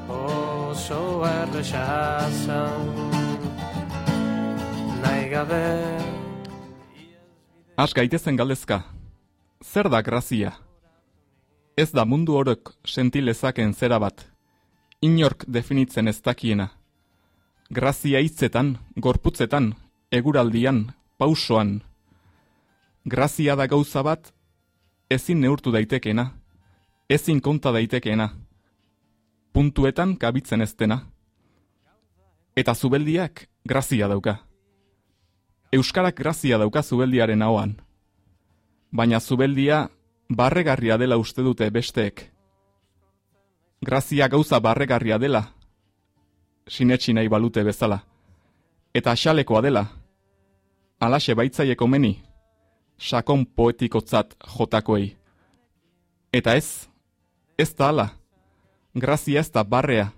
Oso Nahi gabe Has gaitezen galdezka. Zer da grazia? Ez da mundu horok sentilezaken zera bat. Inork definitzen ez dakiena. Grazia hitzetan, gorputzetan, eguraldian, pausoan. Grazia da gauza bat, ezin neurtu daitekena, ezin konta daitekena. Puntuetan kabitzen ez dena. Eta zubeldiak grazia dauka. Euskarak grazia dauka zubeldiaren ahoan. Baina zubeldia barregarria dela uste dute besteek. Grazia gauza barregarria dela, sinetsi nahi balute bezala. Eta xalekoa dela, alaxe baitzaieko meni, sakon poetikotzat jotakoei. Eta ez, ez da ala, grazia ez da barrea,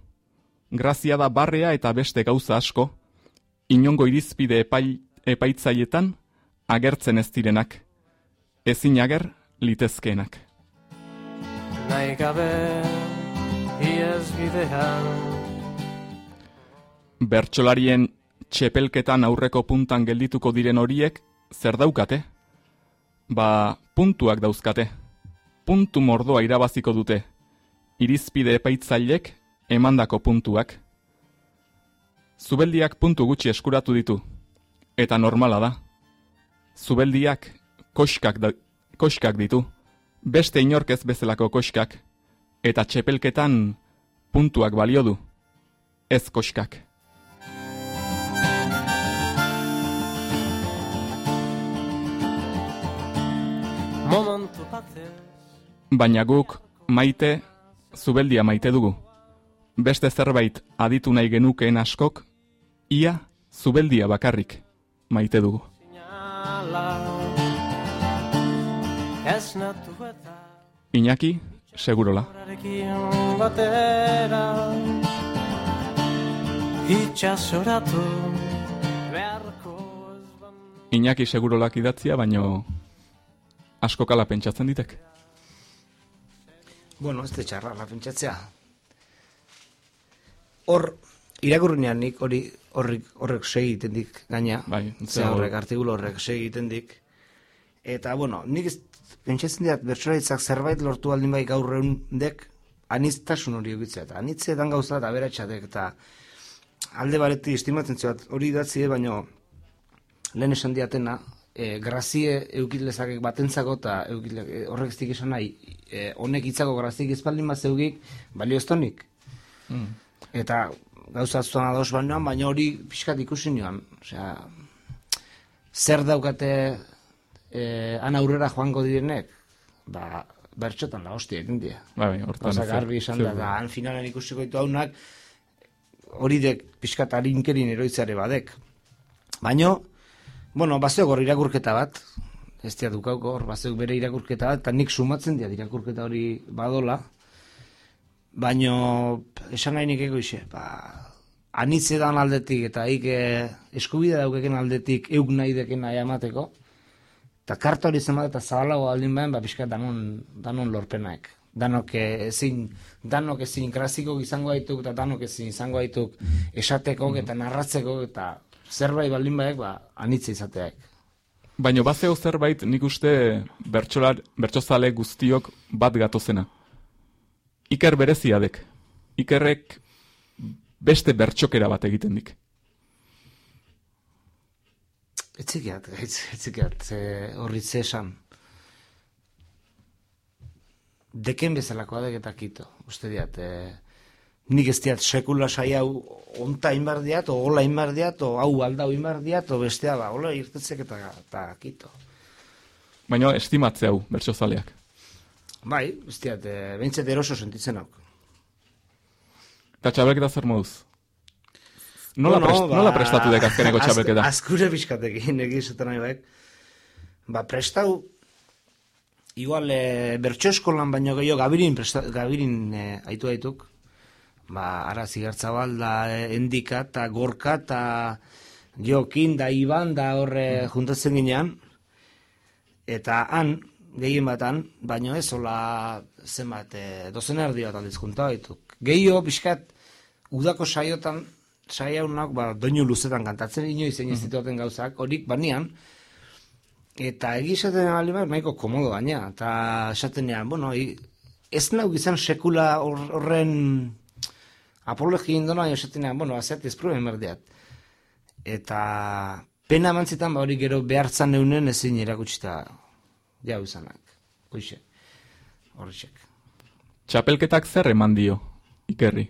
grazia da barrea eta beste gauza asko, inongo irizpide epai, epaitzaietan agertzen ez direnak, ezin ager litezkeenak. Nahi gabe iez bidean Bertsolarien txepelketan aurreko puntan geldituko diren horiek zer daukate? Ba, puntuak dauzkate. Puntu mordoa irabaziko dute. Irizpide epaitzailek emandako puntuak. Zubeldiak puntu gutxi eskuratu ditu. Eta normala da. Zubeldiak koskak, da, koskak ditu. Beste inork ez bezalako koskak. Eta txepelketan puntuak balio du. Ez koskak. Baina guk maite zubeldia maite dugu. Beste zerbait aditu nahi genukeen askok, ia zubeldia bakarrik maite dugu. Iñaki, segurola. Iñaki segurolak idatzia, baino asko kala pentsatzen ditek. Bueno, ez txarra, la pentsatzea. Hor, irakurrinean nik hori horrek, horrek segi egiten dik gaina. Bai, Ze zeo- horrek, artikulu horrek segi egiten dik. Eta, bueno, nik ez, pentsatzen diat, bertsolaritzak zerbait lortu aldin bai gaur dek, aniztasun hori egitzea. Eta anitzetan gauza eta aberatxatek, eta alde bareti estimatzen zuat, hori idatzi, baino lehen esan diatena, e, grazie eukilezakek batentzako eta eukile, e, horrek ez dik esan nahi, e, honek hitzako grazik ezbaldin bat zeugik, balio ez tonik. Eta gauza zuan ados bainoan, baina hori pixkat ikusi nioan. Osea, zer daukate e, han aurrera joango direnek? Ba, bertxotan la hostia egin dira. Bai, bai, hortan. Garbi esan da, da, han finalen ikusiko ditu haunak, hori dek pixkat arinkerin eroitzare badek. Baino, bueno, bazeok hor irakurketa bat, ez dia dukauko hor, bazeok bere irakurketa bat, eta nik sumatzen diat irakurketa hori badola, baino, esan nahi nik ego ixe, ba, anitzedan aldetik eta ik eh, eskubide daukeken aldetik euk nahi deken nahi amateko, eta karta hori zenbat eta zabalago aldin behan, ba, pixka danon, danon lorpenak. Danok ezin, danok ezin graziko izango gaituk, eta danok ezin izango gaituk esateko eta narratzeko, eta zerbait baldin baek, ba, anitze izateak. Baina bazeo zerbait nik uste bertsolar, bertsozale guztiok bat gatozena. Iker bereziadek. Ikerrek beste bertxokera bat egiten dik. Etzikiat, etz, etzikiat, ze horri ze esan. Deken bezalakoa dek eta kito, uste diat. E, nik ez diat sekula sai hau onta inbar diat, o hola inbar diat, o hau aldau inbar diat, o bestea ba, hola irtetzek eta, eta kito. Baina estimatze hau bertsozaleak. Bai, ez diat, e, eroso sentitzen hauk. Eta txabelketa zer moduz? Nola, Bueno, prest, ba, nola prestatu dek azkeneko az- txabelketa? Azkure pixkatekin, egizetan nahi baek. Ba, prestau, igual, e, bertso eskolan baino gehiago gabirin, presta, gabirin e, aitu aituk. Ba, ara zigartzabal da e, endika eta gorka eta Jokin da Iban da horre juntatzen ginean, eta han, gehien batan, baino ez, hola, zenbat, e, dozen erdi bat aldiz junta baituk. Gehio, pixkat, udako saiotan, saiaunak, ba, doinu luzetan kantatzen inoiz egin zituen gauzak, horik banian, eta egizaten bali bat, nahiko komodo baina, eta esatenean, bueno, ez nau gizan sekula hor- horren apologi indona, esatenean, bueno, azet ez proben berdeat. Eta pena mantzitan, ba, hori gero behartzan neunen ezin erakutsita jau izanak. Hoixe, horrexek. Txapelketak zer eman dio, Ikerri?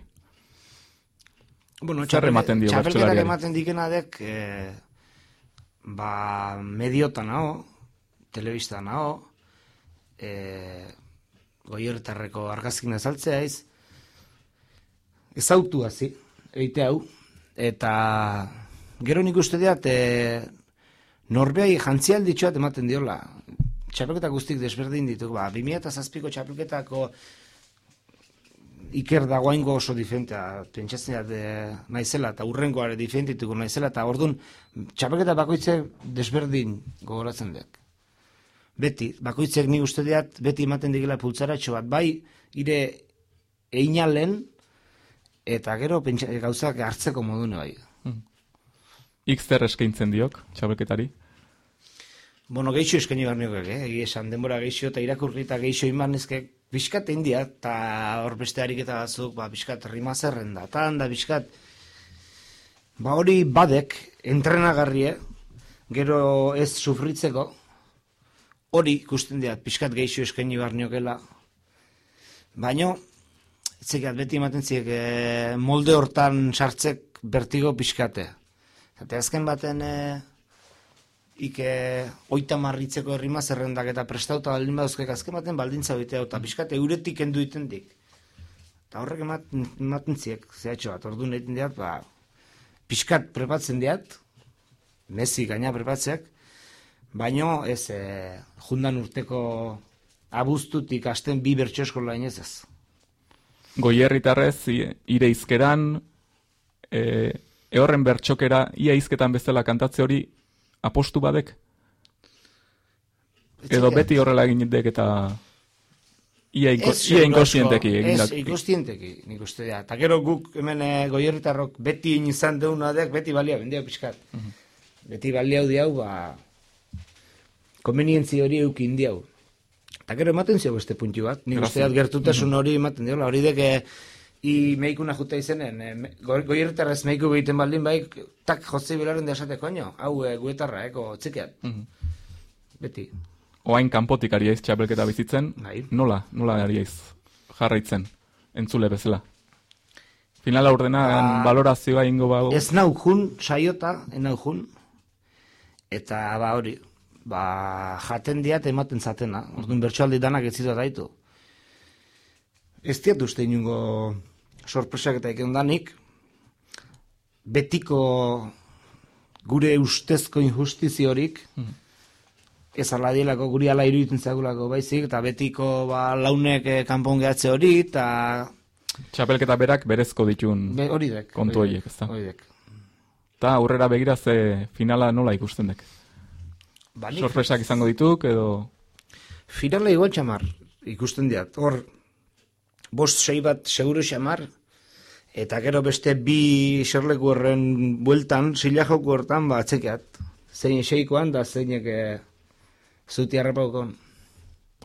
Bueno, Zer ematen dio txapelketak ematen dikena dek, eh, ba, mediota naho, telebista naho, eh, goiertarreko argazkin azaltzea iz, ezautu hazi, eite hau, eta gero nik uste diat, e, norbeai jantzialditxoat ematen diola, txapelketa guztik desberdin ditu, ba, 2007ko txapelketako iker dagoaingo oso diferentea, pentsatzen dut naizela, eta urrengoare diferentituko naizela, eta orduan txapelketa bakoitzek desberdin gogoratzen dut. Beti, bakoitzek nik uste dut, beti ematen digela pultzaratxo bat, bai, ire einalen, eta gero pentsa, gauzak hartzeko modune bai. Ik zer eskaintzen diok, txapelketari? Bueno, geixo eskaini behar nioke, eh? egia esan, denbora geixo eta irakurri eta geixo imanezke, pixkat india, eta hor beste ariketa batzuk, ba, pixkat rimazerren da, eta handa pixkat, ba hori badek, entrenagarrie, gero ez sufritzeko, hori ikusten diat, pixkat geixo eskaini behar niokela, baino, itzekat beti ematen ziek, eh, molde hortan sartzek bertigo pixkate. Eta azken baten, eh, ike oita marritzeko herrima zerrendak eta prestauta baldin badauzkek azken baten baldintza bitea eta pixkat euretik kendu iten dik. Eta horrek ematen, ematen ziek, zehatxo bat, orduan egiten diat, ba, pixkat prepatzen diat, mezi gaina prepatzeak, baino ez e, jundan urteko abuztutik hasten bi bertso eskola ez. Goierritarrez, ire izkeran, e, ehorren bertxokera, ia izketan bezala kantatze hori apostu badek? Edo beti horrela egin dek eta ia, inko, ia inkostienteki asko, egin Ez, inkostienteki, nik uste da. Eta gero guk hemen e, goierritarrok beti izan deuna dek, beti balia, bendia pixkat. Beti balia hau ba, konvenientzi hori eukin diau. Eta gero ematen zio beste puntu bat, nik uste dut gertutasun hori ematen diola, hori dek, e, i meikuna juta izenen, e, me- go- goierritarrez meiku egiten baldin bai, tak jotze bilaren da esate koño, hau e, guetarra, eko, txikiat. Beti. Oain kanpotik ariaiz txapelketa bizitzen, Bai. nola, nola ariaiz jarraitzen, entzule bezala. Finala urdenan Ba, balorazioa ingo bau. Ez nau jun, saiota, enau jun, eta ba hori, ba jaten diat ematen zatena, orduan bertsoaldi danak ez zitu daitu. Ez diat uste inungo sorpresak eta iken danik, betiko gure ustezko injustiziorik, ez ala dielako guri ala iruditzen zagulako baizik, eta betiko ba, launek eh, kanpon gehatze hori, eta Txapelketa berak berezko ditun be, kontu hori horiek, ezta? Hori dek. Eta aurrera begira ze finala nola ikusten dek. Ba, Sorpresak izango dituk edo... Finala igual txamar, ikusten diat. Hor, bost sei bat seguru xamar, eta gero beste bi xerleku horren bueltan, zila joku hortan, ba, atzekeat. Zein seikoan, da zeinek e, zuti harrapaukon.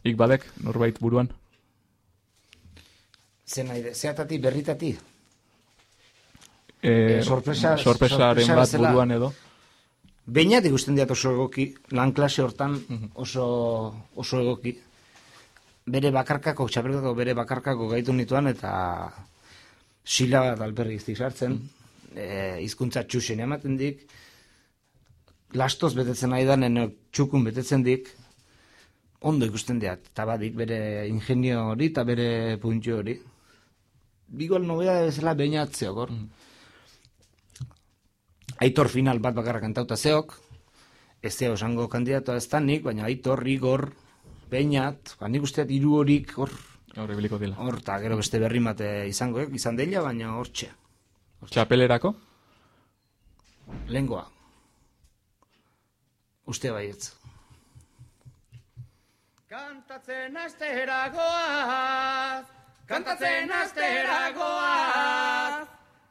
Ik badek, norbait buruan. Zen nahi, zeatati berritati. E, Eh, sorpresa- sorpresaren sorpresa bat bezala. buruan edo. Beinat ikusten diat oso egoki, lan klase hortan Mhm. oso, oso egoki. Bere bakarkako, txapelkako bere bakarkako gaitu nituan, eta sila bat alperri iztik sartzen, Mhm. e, izkuntza txusen ematen dik, lastoz betetzen nahi dan, eno txukun betetzen dik, ondo ikusten diat, eta badik bere ingenio hori eta bere puntxo hori. Bigol nobeda bezala beinatzeok, hor. Aitor final bat bakarra kantauta zeok, ez zeo esango kandidatoa ez nik, baina Aitor, Igor, Beinat, ba, nik usteat hiru horik hor, Gaur ibiliko dila. hor, eta gero beste berri mate izango, eh? izan deila, baina hortxe, Txapelerako? lengoa. Uste baietz. Kantatzen asteragoaz, kantatzen asteragoaz,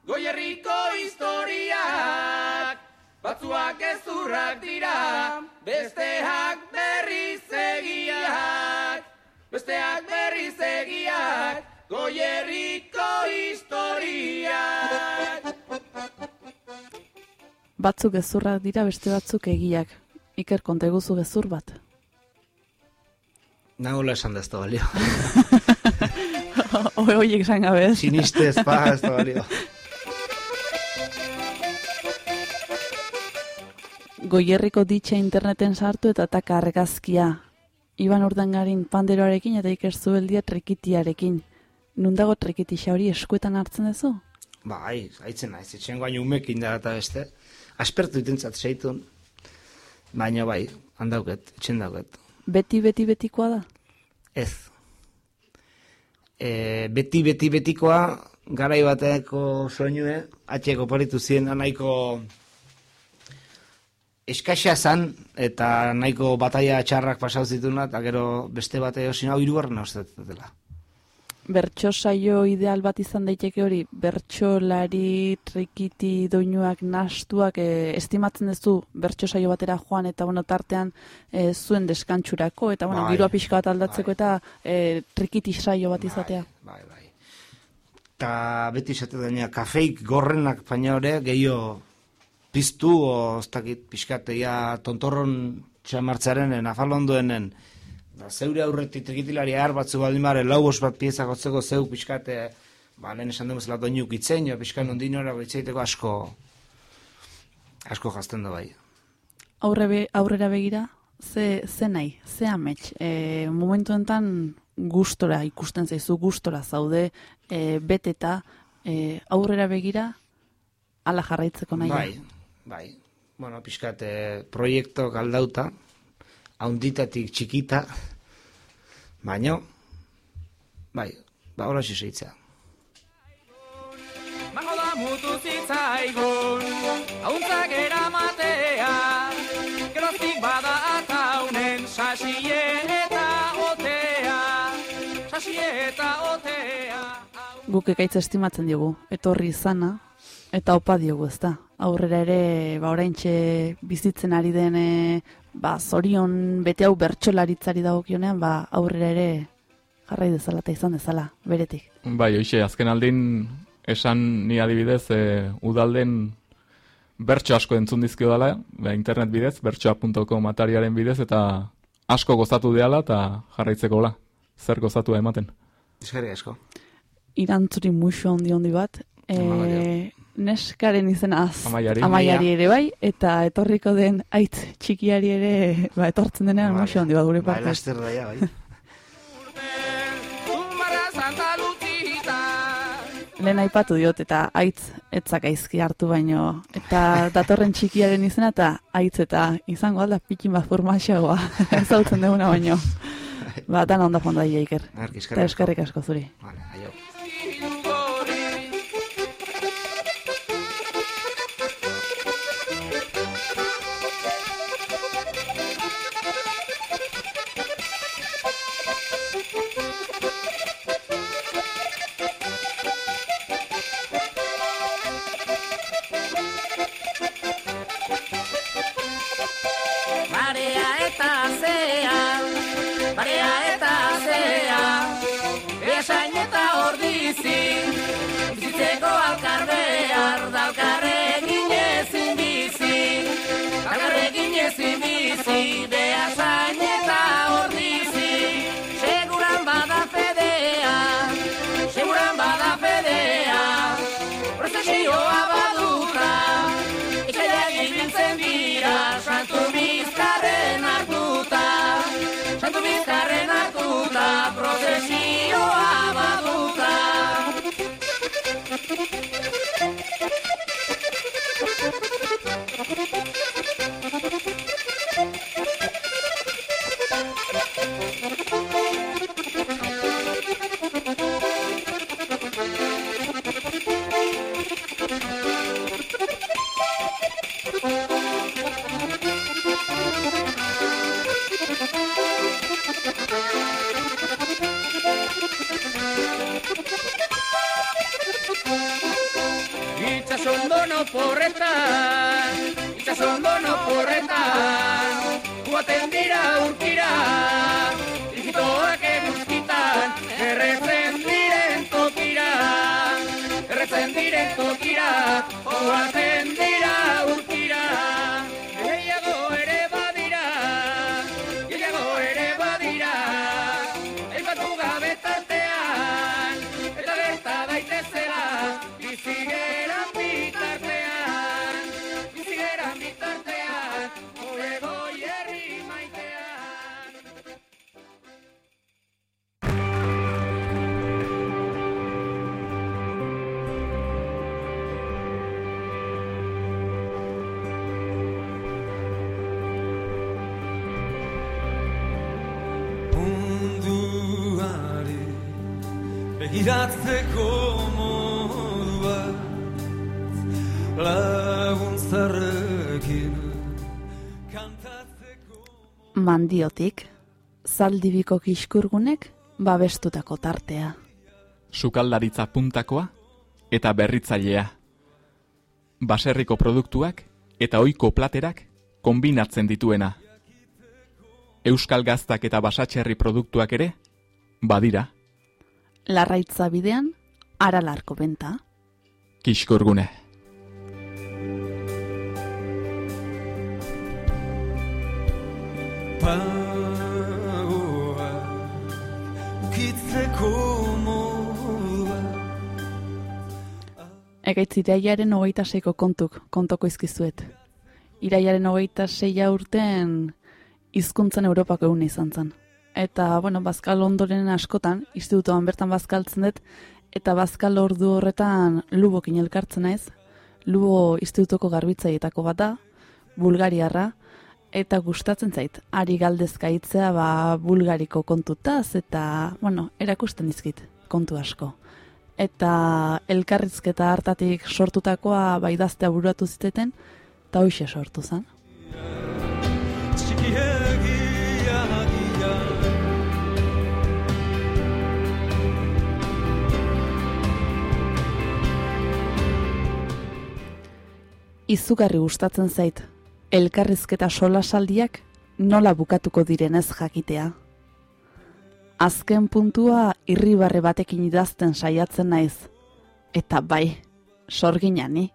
goierriko historiak, batzuak ezurrak dira, besteak berriz egiak, besteak berriz egiak, goierriko historiak. Batzuk gezurrak dira beste batzuk egiak. Iker konta eguzu gezur bat. Nagola esan da ez da balio. Oe horiek esan gabe ez. Siniste ez pa, ez da balio. Goierriko ditxe interneten sartu eta taka argazkia. Iban urdangarin panderoarekin eta Iker Zubeldia trekitiarekin. Nundago trekitixa hori eskuetan hartzen duzu? Bai, haitzen naiz, etxen guain umekin da eta beste. Aspertu itentzat seitun. Baina bai, handauket, etxen dauket. Beti, beti, betikoa da? Ez. E, beti, beti, betikoa, garai bateko soinue, atxeko paritu ziren nahiko eskaxa zan, eta nahiko bataia txarrak pasau zituna, eta gero beste bate osin hau irugarren dela. Bertso saio ideal bat izan daiteke hori, bertsolari trikiti doinuak nastuak e, estimatzen duzu bertso saio batera joan eta bueno tartean e, zuen deskantsurako eta bueno Bai, giroa pixka bat aldatzeko bai. eta e, trikiti saio bat izatea. Bai, bai. Eta beti esate daina, kafeik gorrenak baina hori gehiago piztu, o ez dakit pixkateia tontorron txamartzaren, afalondoenen, da zeure aurretik trikitilari har batzu baldin bare, lau bost bat pieza gotzeko zeu pixkate, ba, lehen esan dugu zela doinuk itzen, jo, pixkan ondinora itzeiteko asko, asko jazten da bai. Aurre be, aurrera begira, ze, ze nahi, ze amets. E, momentu enten gustora ikusten zaizu, gustora zaude, e, beteta, e, aurrera begira, ala jarraitzeko nahi. Bai, bai. Bueno, pixkat, eh, proiektok aldauta, haunditatik txikita, baino, bai, ba, hola xiseitzea. Mango da mutu zitzaigun, hauntzak eramatea, geroztik bada ataunen, sasie eta otea, sasie eta otea. Guk ekaitz estimatzen diogu, etorri izana, eta opa diogu ez da. Aurrera ere, ba, oraintxe bizitzen ari den, e, ba, zorion bete hau bertsolaritzari dagokionean, ba, aurrera ere jarrai dezala eta izan dezala, beretik. Bai, hoxe, azken aldin esan ni adibidez e, udalden bertso asko entzun dizkio dela, ba, internet bidez, bertsoa.com atariaren bidez, eta asko gozatu deala eta jarraitzeko la. Zer gozatu ematen. Eskerrik asko. Irantzuri muxo handi handi bat, e. neskaren izena az, Amaiari. amaiari ere bai, eta etorriko den aitz txikiari ere, ba, etortzen denean Bai. muxo handi bat gure Bai, partez. laster daia, bai. Lehen aipatu diot eta aitz etzak aizki hartu baino eta datorren txikiaren izena eta aitz eta izango alda pikin bat formaxagoa ezautzen duguna baino. Ba, dan onda fonda ia iker. Arki, Eta eskerrik asko zuri. Vale, aio. procesí. Erretzen diren tokira, guaten dira urkira, Mandiotik, zaldibiko kiskurgunek babestutako tartea. Sukaldaritza puntakoa eta berritzailea. Baserriko produktuak eta ohiko platerak konbinatzen dituena. Euskal gaztak eta basatxerri produktuak ere badira. Larraitza bidean, aralarko benta. Kiskurgune. Pagoa ukitzeko modua Egaitz iraiaren hogeita seiko kontuk, kontoko izkizuet. Iraiaren hogeita seia urten hizkuntzen Europako egun izan zen. Eta, bueno, bazkal ondoren askotan, institutoan bertan bazkaltzen dut, eta bazkal ordu horretan lubokin elkartzen naiz. Lubo institutoko garbitzaietako bat da, bulgariarra, eta gustatzen zait, ari galdezka hitzea ba, bulgariko kontutaz, eta, bueno, erakusten dizkit kontu asko. Eta elkarrizketa hartatik sortutakoa baidaztea buruatu ziteten, eta hoxe sortu zen. Izugarri gustatzen zait, elkarrizketa solasaldiak nola bukatuko direnez jakitea. Azken puntua irribarre batekin idazten saiatzen naiz. Eta bai, sorgina ni.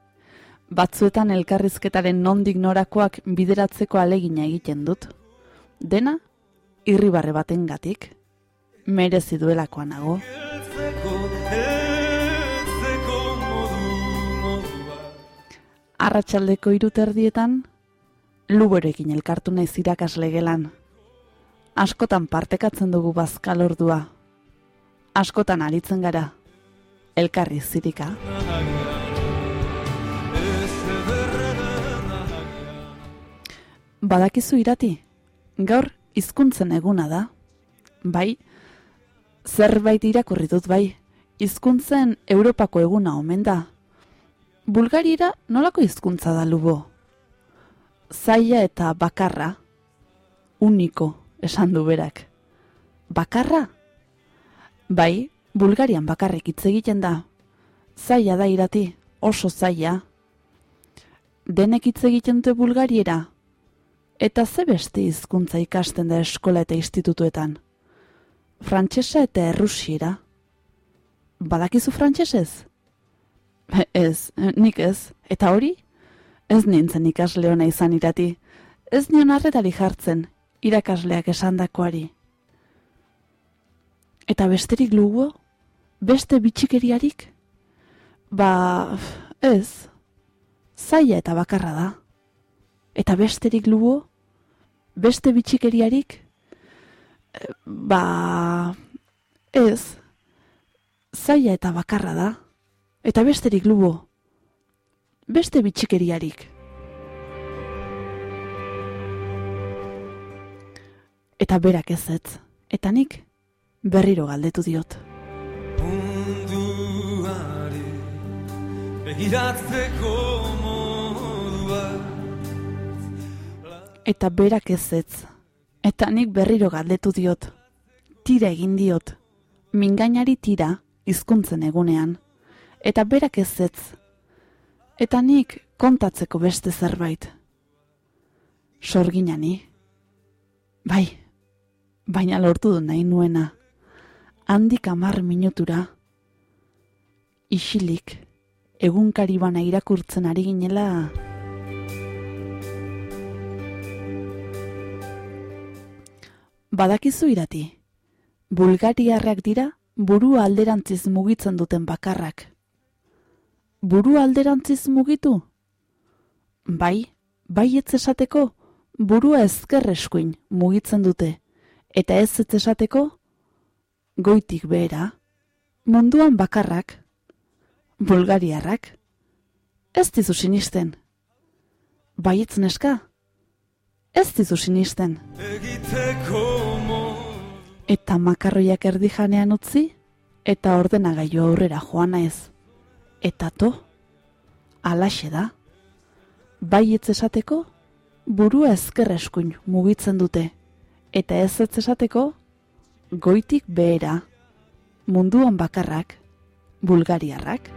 Batzuetan elkarrizketaren nondik norakoak bideratzeko alegina egiten dut. Dena, irribarre batengatik. Merezi duelakoa nago. Arratsaldeko iruterdietan, luborekin elkartu naiz irakasle gelan. Askotan partekatzen dugu bazkal ordua. Askotan aritzen gara. Elkarri zirika. Badakizu irati, gaur hizkuntzen eguna da. Bai, zerbait irakurri dut bai, hizkuntzen Europako eguna omen da. Bulgarira nolako hizkuntza da lubo? Zaila eta bakarra. Uniko, esan du berak. Bakarra? Bai, Bulgarian bakarrik hitz egiten da. Zaila da irati, oso zaila. Denek hitz egiten dute Bulgariera? Eta ze beste hizkuntza ikasten da eskola eta institutuetan? Frantsesa eta errusiera. Badakizu frantsesez? Ez, nik ez. Eta hori? Ez nintzen ikasle ona izan irati. Ez nion arretari jartzen, irakasleak esandakoari. Eta besterik lugo? Beste bitxikeriarik? Ba, ez. Zaila eta bakarra da. Eta besterik lugo? Beste bitxikeriarik? Ba, ez. Zaila eta bakarra da. Eta besterik lugo? Beste bitxikeriarik? Eta berak ez ez. Eta nik berriro galdetu diot. munduari begiratzeko modua Eta berak ez ez. Eta nik berriro galdetu diot. Tira egin diot. Mingainari tira, hizkuntzen egunean. Eta berak ez ez. Eta nik kontatzeko beste zerbait. Sorgina ni. Bai, baina lortu du nahi nuena. Handik amar minutura. Isilik, egunkari bana irakurtzen ari ginela... Badakizu irati, bulgariarrak dira buru alderantziz mugitzen duten bakarrak. Buru alderantziz mugitu? Bai, bai ez esateko, burua ezker eskuin mugitzen dute, eta ez ez esateko, goitik behera, munduan bakarrak, bulgariarrak, ez dizu sinisten. Baietz neska, ez dizu sinisten. Eta makarroiak erdi janean utzi, eta ordenagailu aurrera joana ez. Eta to, alaxe da. Baietz esateko, burua ezker eskuin mugitzen dute, eta ez ez esateko, goitik behera, munduan bakarrak, bulgariarrak.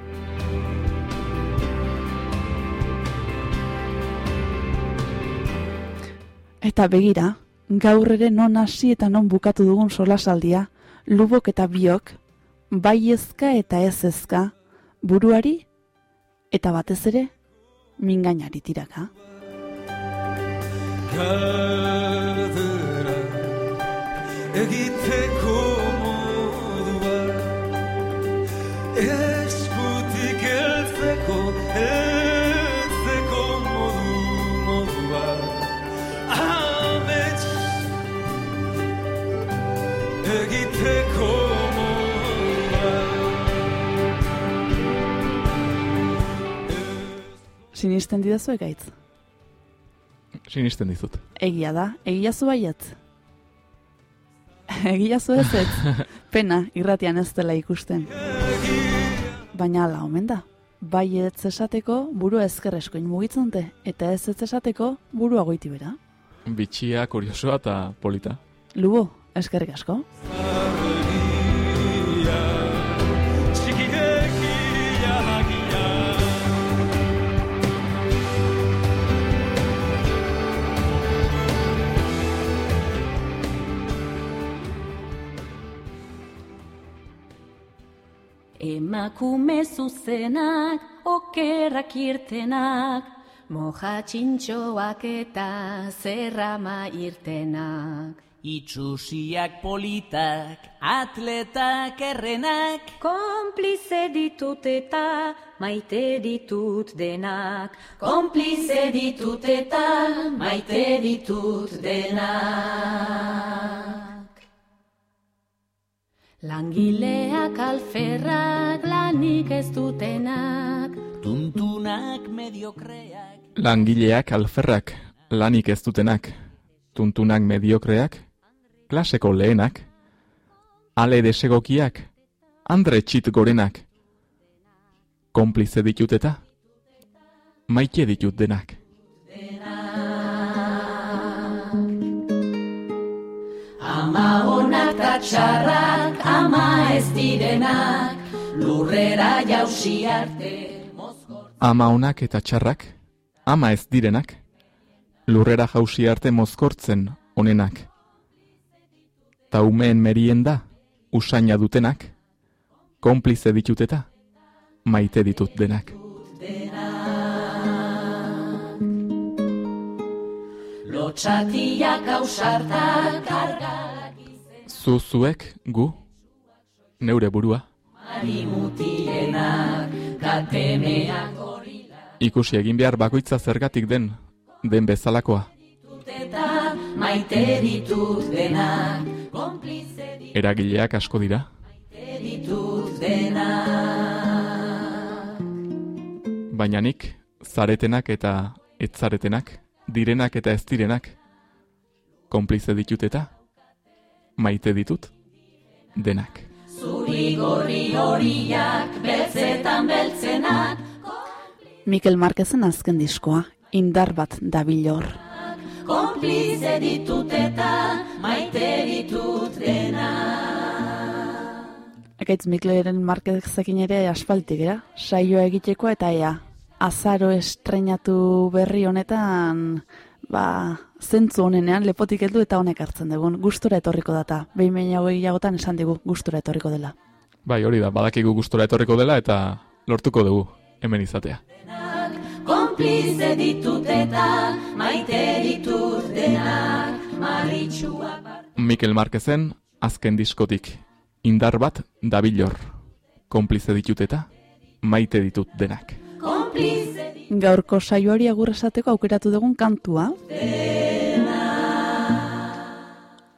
Eta begira, gaur ere non hasi eta non bukatu dugun solasaldia, lubok eta biok, bai ezka eta ez ezka, buruari, eta batez ere, mingainari tiraka. galdera egiteko Sinisten didazu egaitz. Sinisten dizut. Egia da, egia zu baietz. Egia zu ez ez. Pena, irratian ez dela ikusten. Baina ala omen da. Bai ez esateko buru ezkerreskoin mugitzen dute, eta ez ez esateko burua goiti bera. Bitxia, kuriosoa eta polita. Lubo, eskerrik asko. Emakume zuzenak, okerrak irtenak, moja txintxoak eta zerrama irtenak. Itxusiak politak, atletak errenak, Konplize ditut eta maite ditut denak. Konplize ditut eta maite ditut denak. Langileak alferrak lanik ez dutenak. tuntunak mediokreak, Langileak alferrak, lanik ez dutenak, tuntunak mediokreak, klaseko lehenak, ale desegokiak, andre txit gorenak, konplize ditut eta, maite ditut denak. Ama onak eta txarrak, ama ez direnak, lurrera jausi arte. Ama onak eta txarrak, ama ez direnak, lurrera jausi arte mozkortzen onenak. Ta umeen merien da, usaina dutenak, konplize ditut eta, maite ditut denak. Lotxatiak ausartak kargalak Zuzuek, gu, neure burua, ikusi egin behar bakoitza zergatik den, den bezalakoa, eragileak asko dira, baina nik, zaretenak eta etzaretenak, direnak eta ez direnak, konplize ditut eta, maite ditut, denak. Zuri gorri horiak, beltzetan beltzenak, Mikel Marquezen azken diskoa, indar bat dabil hor. konplize ditut eta maite ditut denak. Ekaitz Mikleren Marquezekin ere asfaltik, era? Saioa egiteko eta ea, azaro estrenatu berri honetan, ba, zentzu honenean lepotik heldu eta honek hartzen dugun. Gustura etorriko data. Behin behin jagotan esan digu gustura etorriko dela. Bai, hori da, badakigu gustura etorriko dela eta lortuko dugu hemen izatea. Konplize ditut eta maite ditut denak Maritxua Mikel Marquezen, azken diskotik, indar bat dabilor. Konplize ditut eta maite ditut denak. Konplize Gaurko saioari agur esateko aukeratu dugun kantua.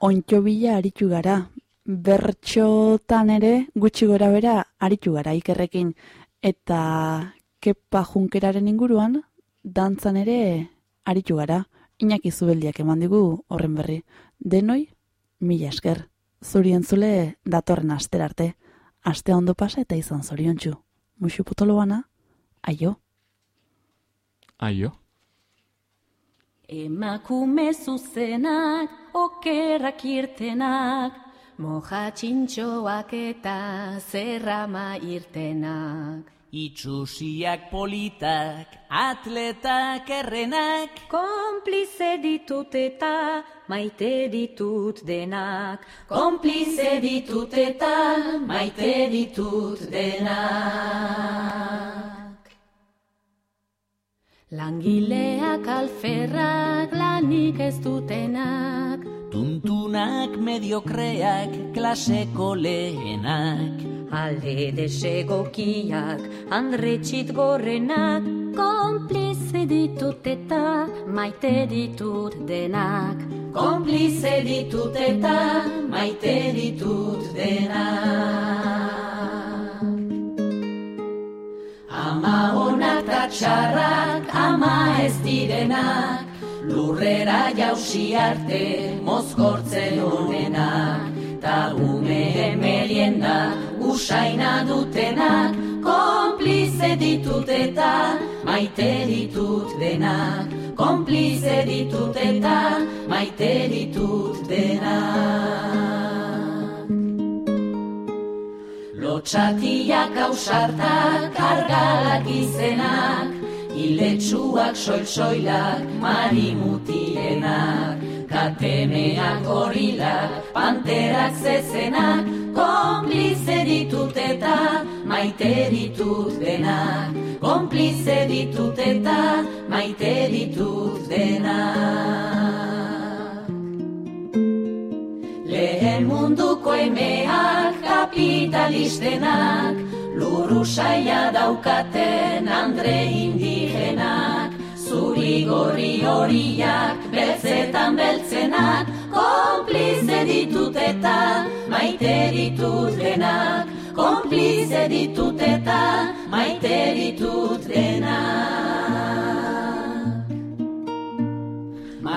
Ontxo bila aritu gara. Bertxotan ere gutxi gora bera aritu gara ikerrekin. Eta kepa junkeraren inguruan, dantzan ere aritu gara. Iñaki zubeldiak eman digu horren berri. Denoi, mila esker. Zuri entzule datorren aster arte. Aste ondo pasa eta izan zoriontsu. Muxu putolo bana, aio. Aio. Emakume zuzenak, okerrak irtenak, moja txintxoak eta zerrama irtenak. Itxusiak politak, atletak errenak, Konplize ditut eta maite ditut denak. Konplize ditut eta maite ditut denak. Langileak alferrak lanik ez dutenak. tuntunak mediokreak, klaseko lehenak. Alde desegokiak, andretxit gorrenak, konplize ditut eta maite ditut denak. Konplize ditut eta maite ditut denak. Ama onak eta txarrak, ama ez direnak, lurrera jausi arte mozkortzen honenak. Ta ume merienda usaina dutenak, konplize ditut eta maite ditut denak. Konplize ditut eta maite ditut denak. Lotxatiak ausartak, argalak izenak, Iletsuak soil-soilak, marimutienak, katemeak gorilak, panterak zezenak, konplize ditut eta maite ditut denak. Konplize ditut eta maite ditut denak. Lehen munduko emeak kapitalistenak, Luru saia daukaten andre indigenak, zuri gorri horiak, beltzetan beltzenak, konplize ditut eta maite ditut denak, konplize ditut eta maite ditut denak.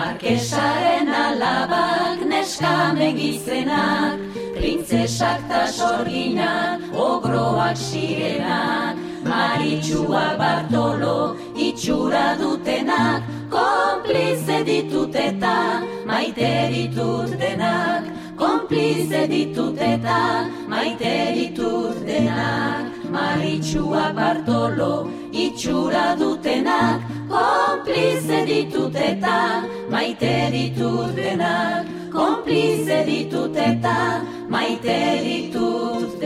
Markesaren alabak neskame gizenak, Printzesak ta sorginak, ogroak sirenak, Maritxua Bartolo itxura dutenak, Konplize ditut eta maite ditut denak, Konplize ditut eta maite ditut denak, Maritxua Bartolo itxura dutenak, Konplize ditut eta maite ditut denak, konplize ditut eta maite ditut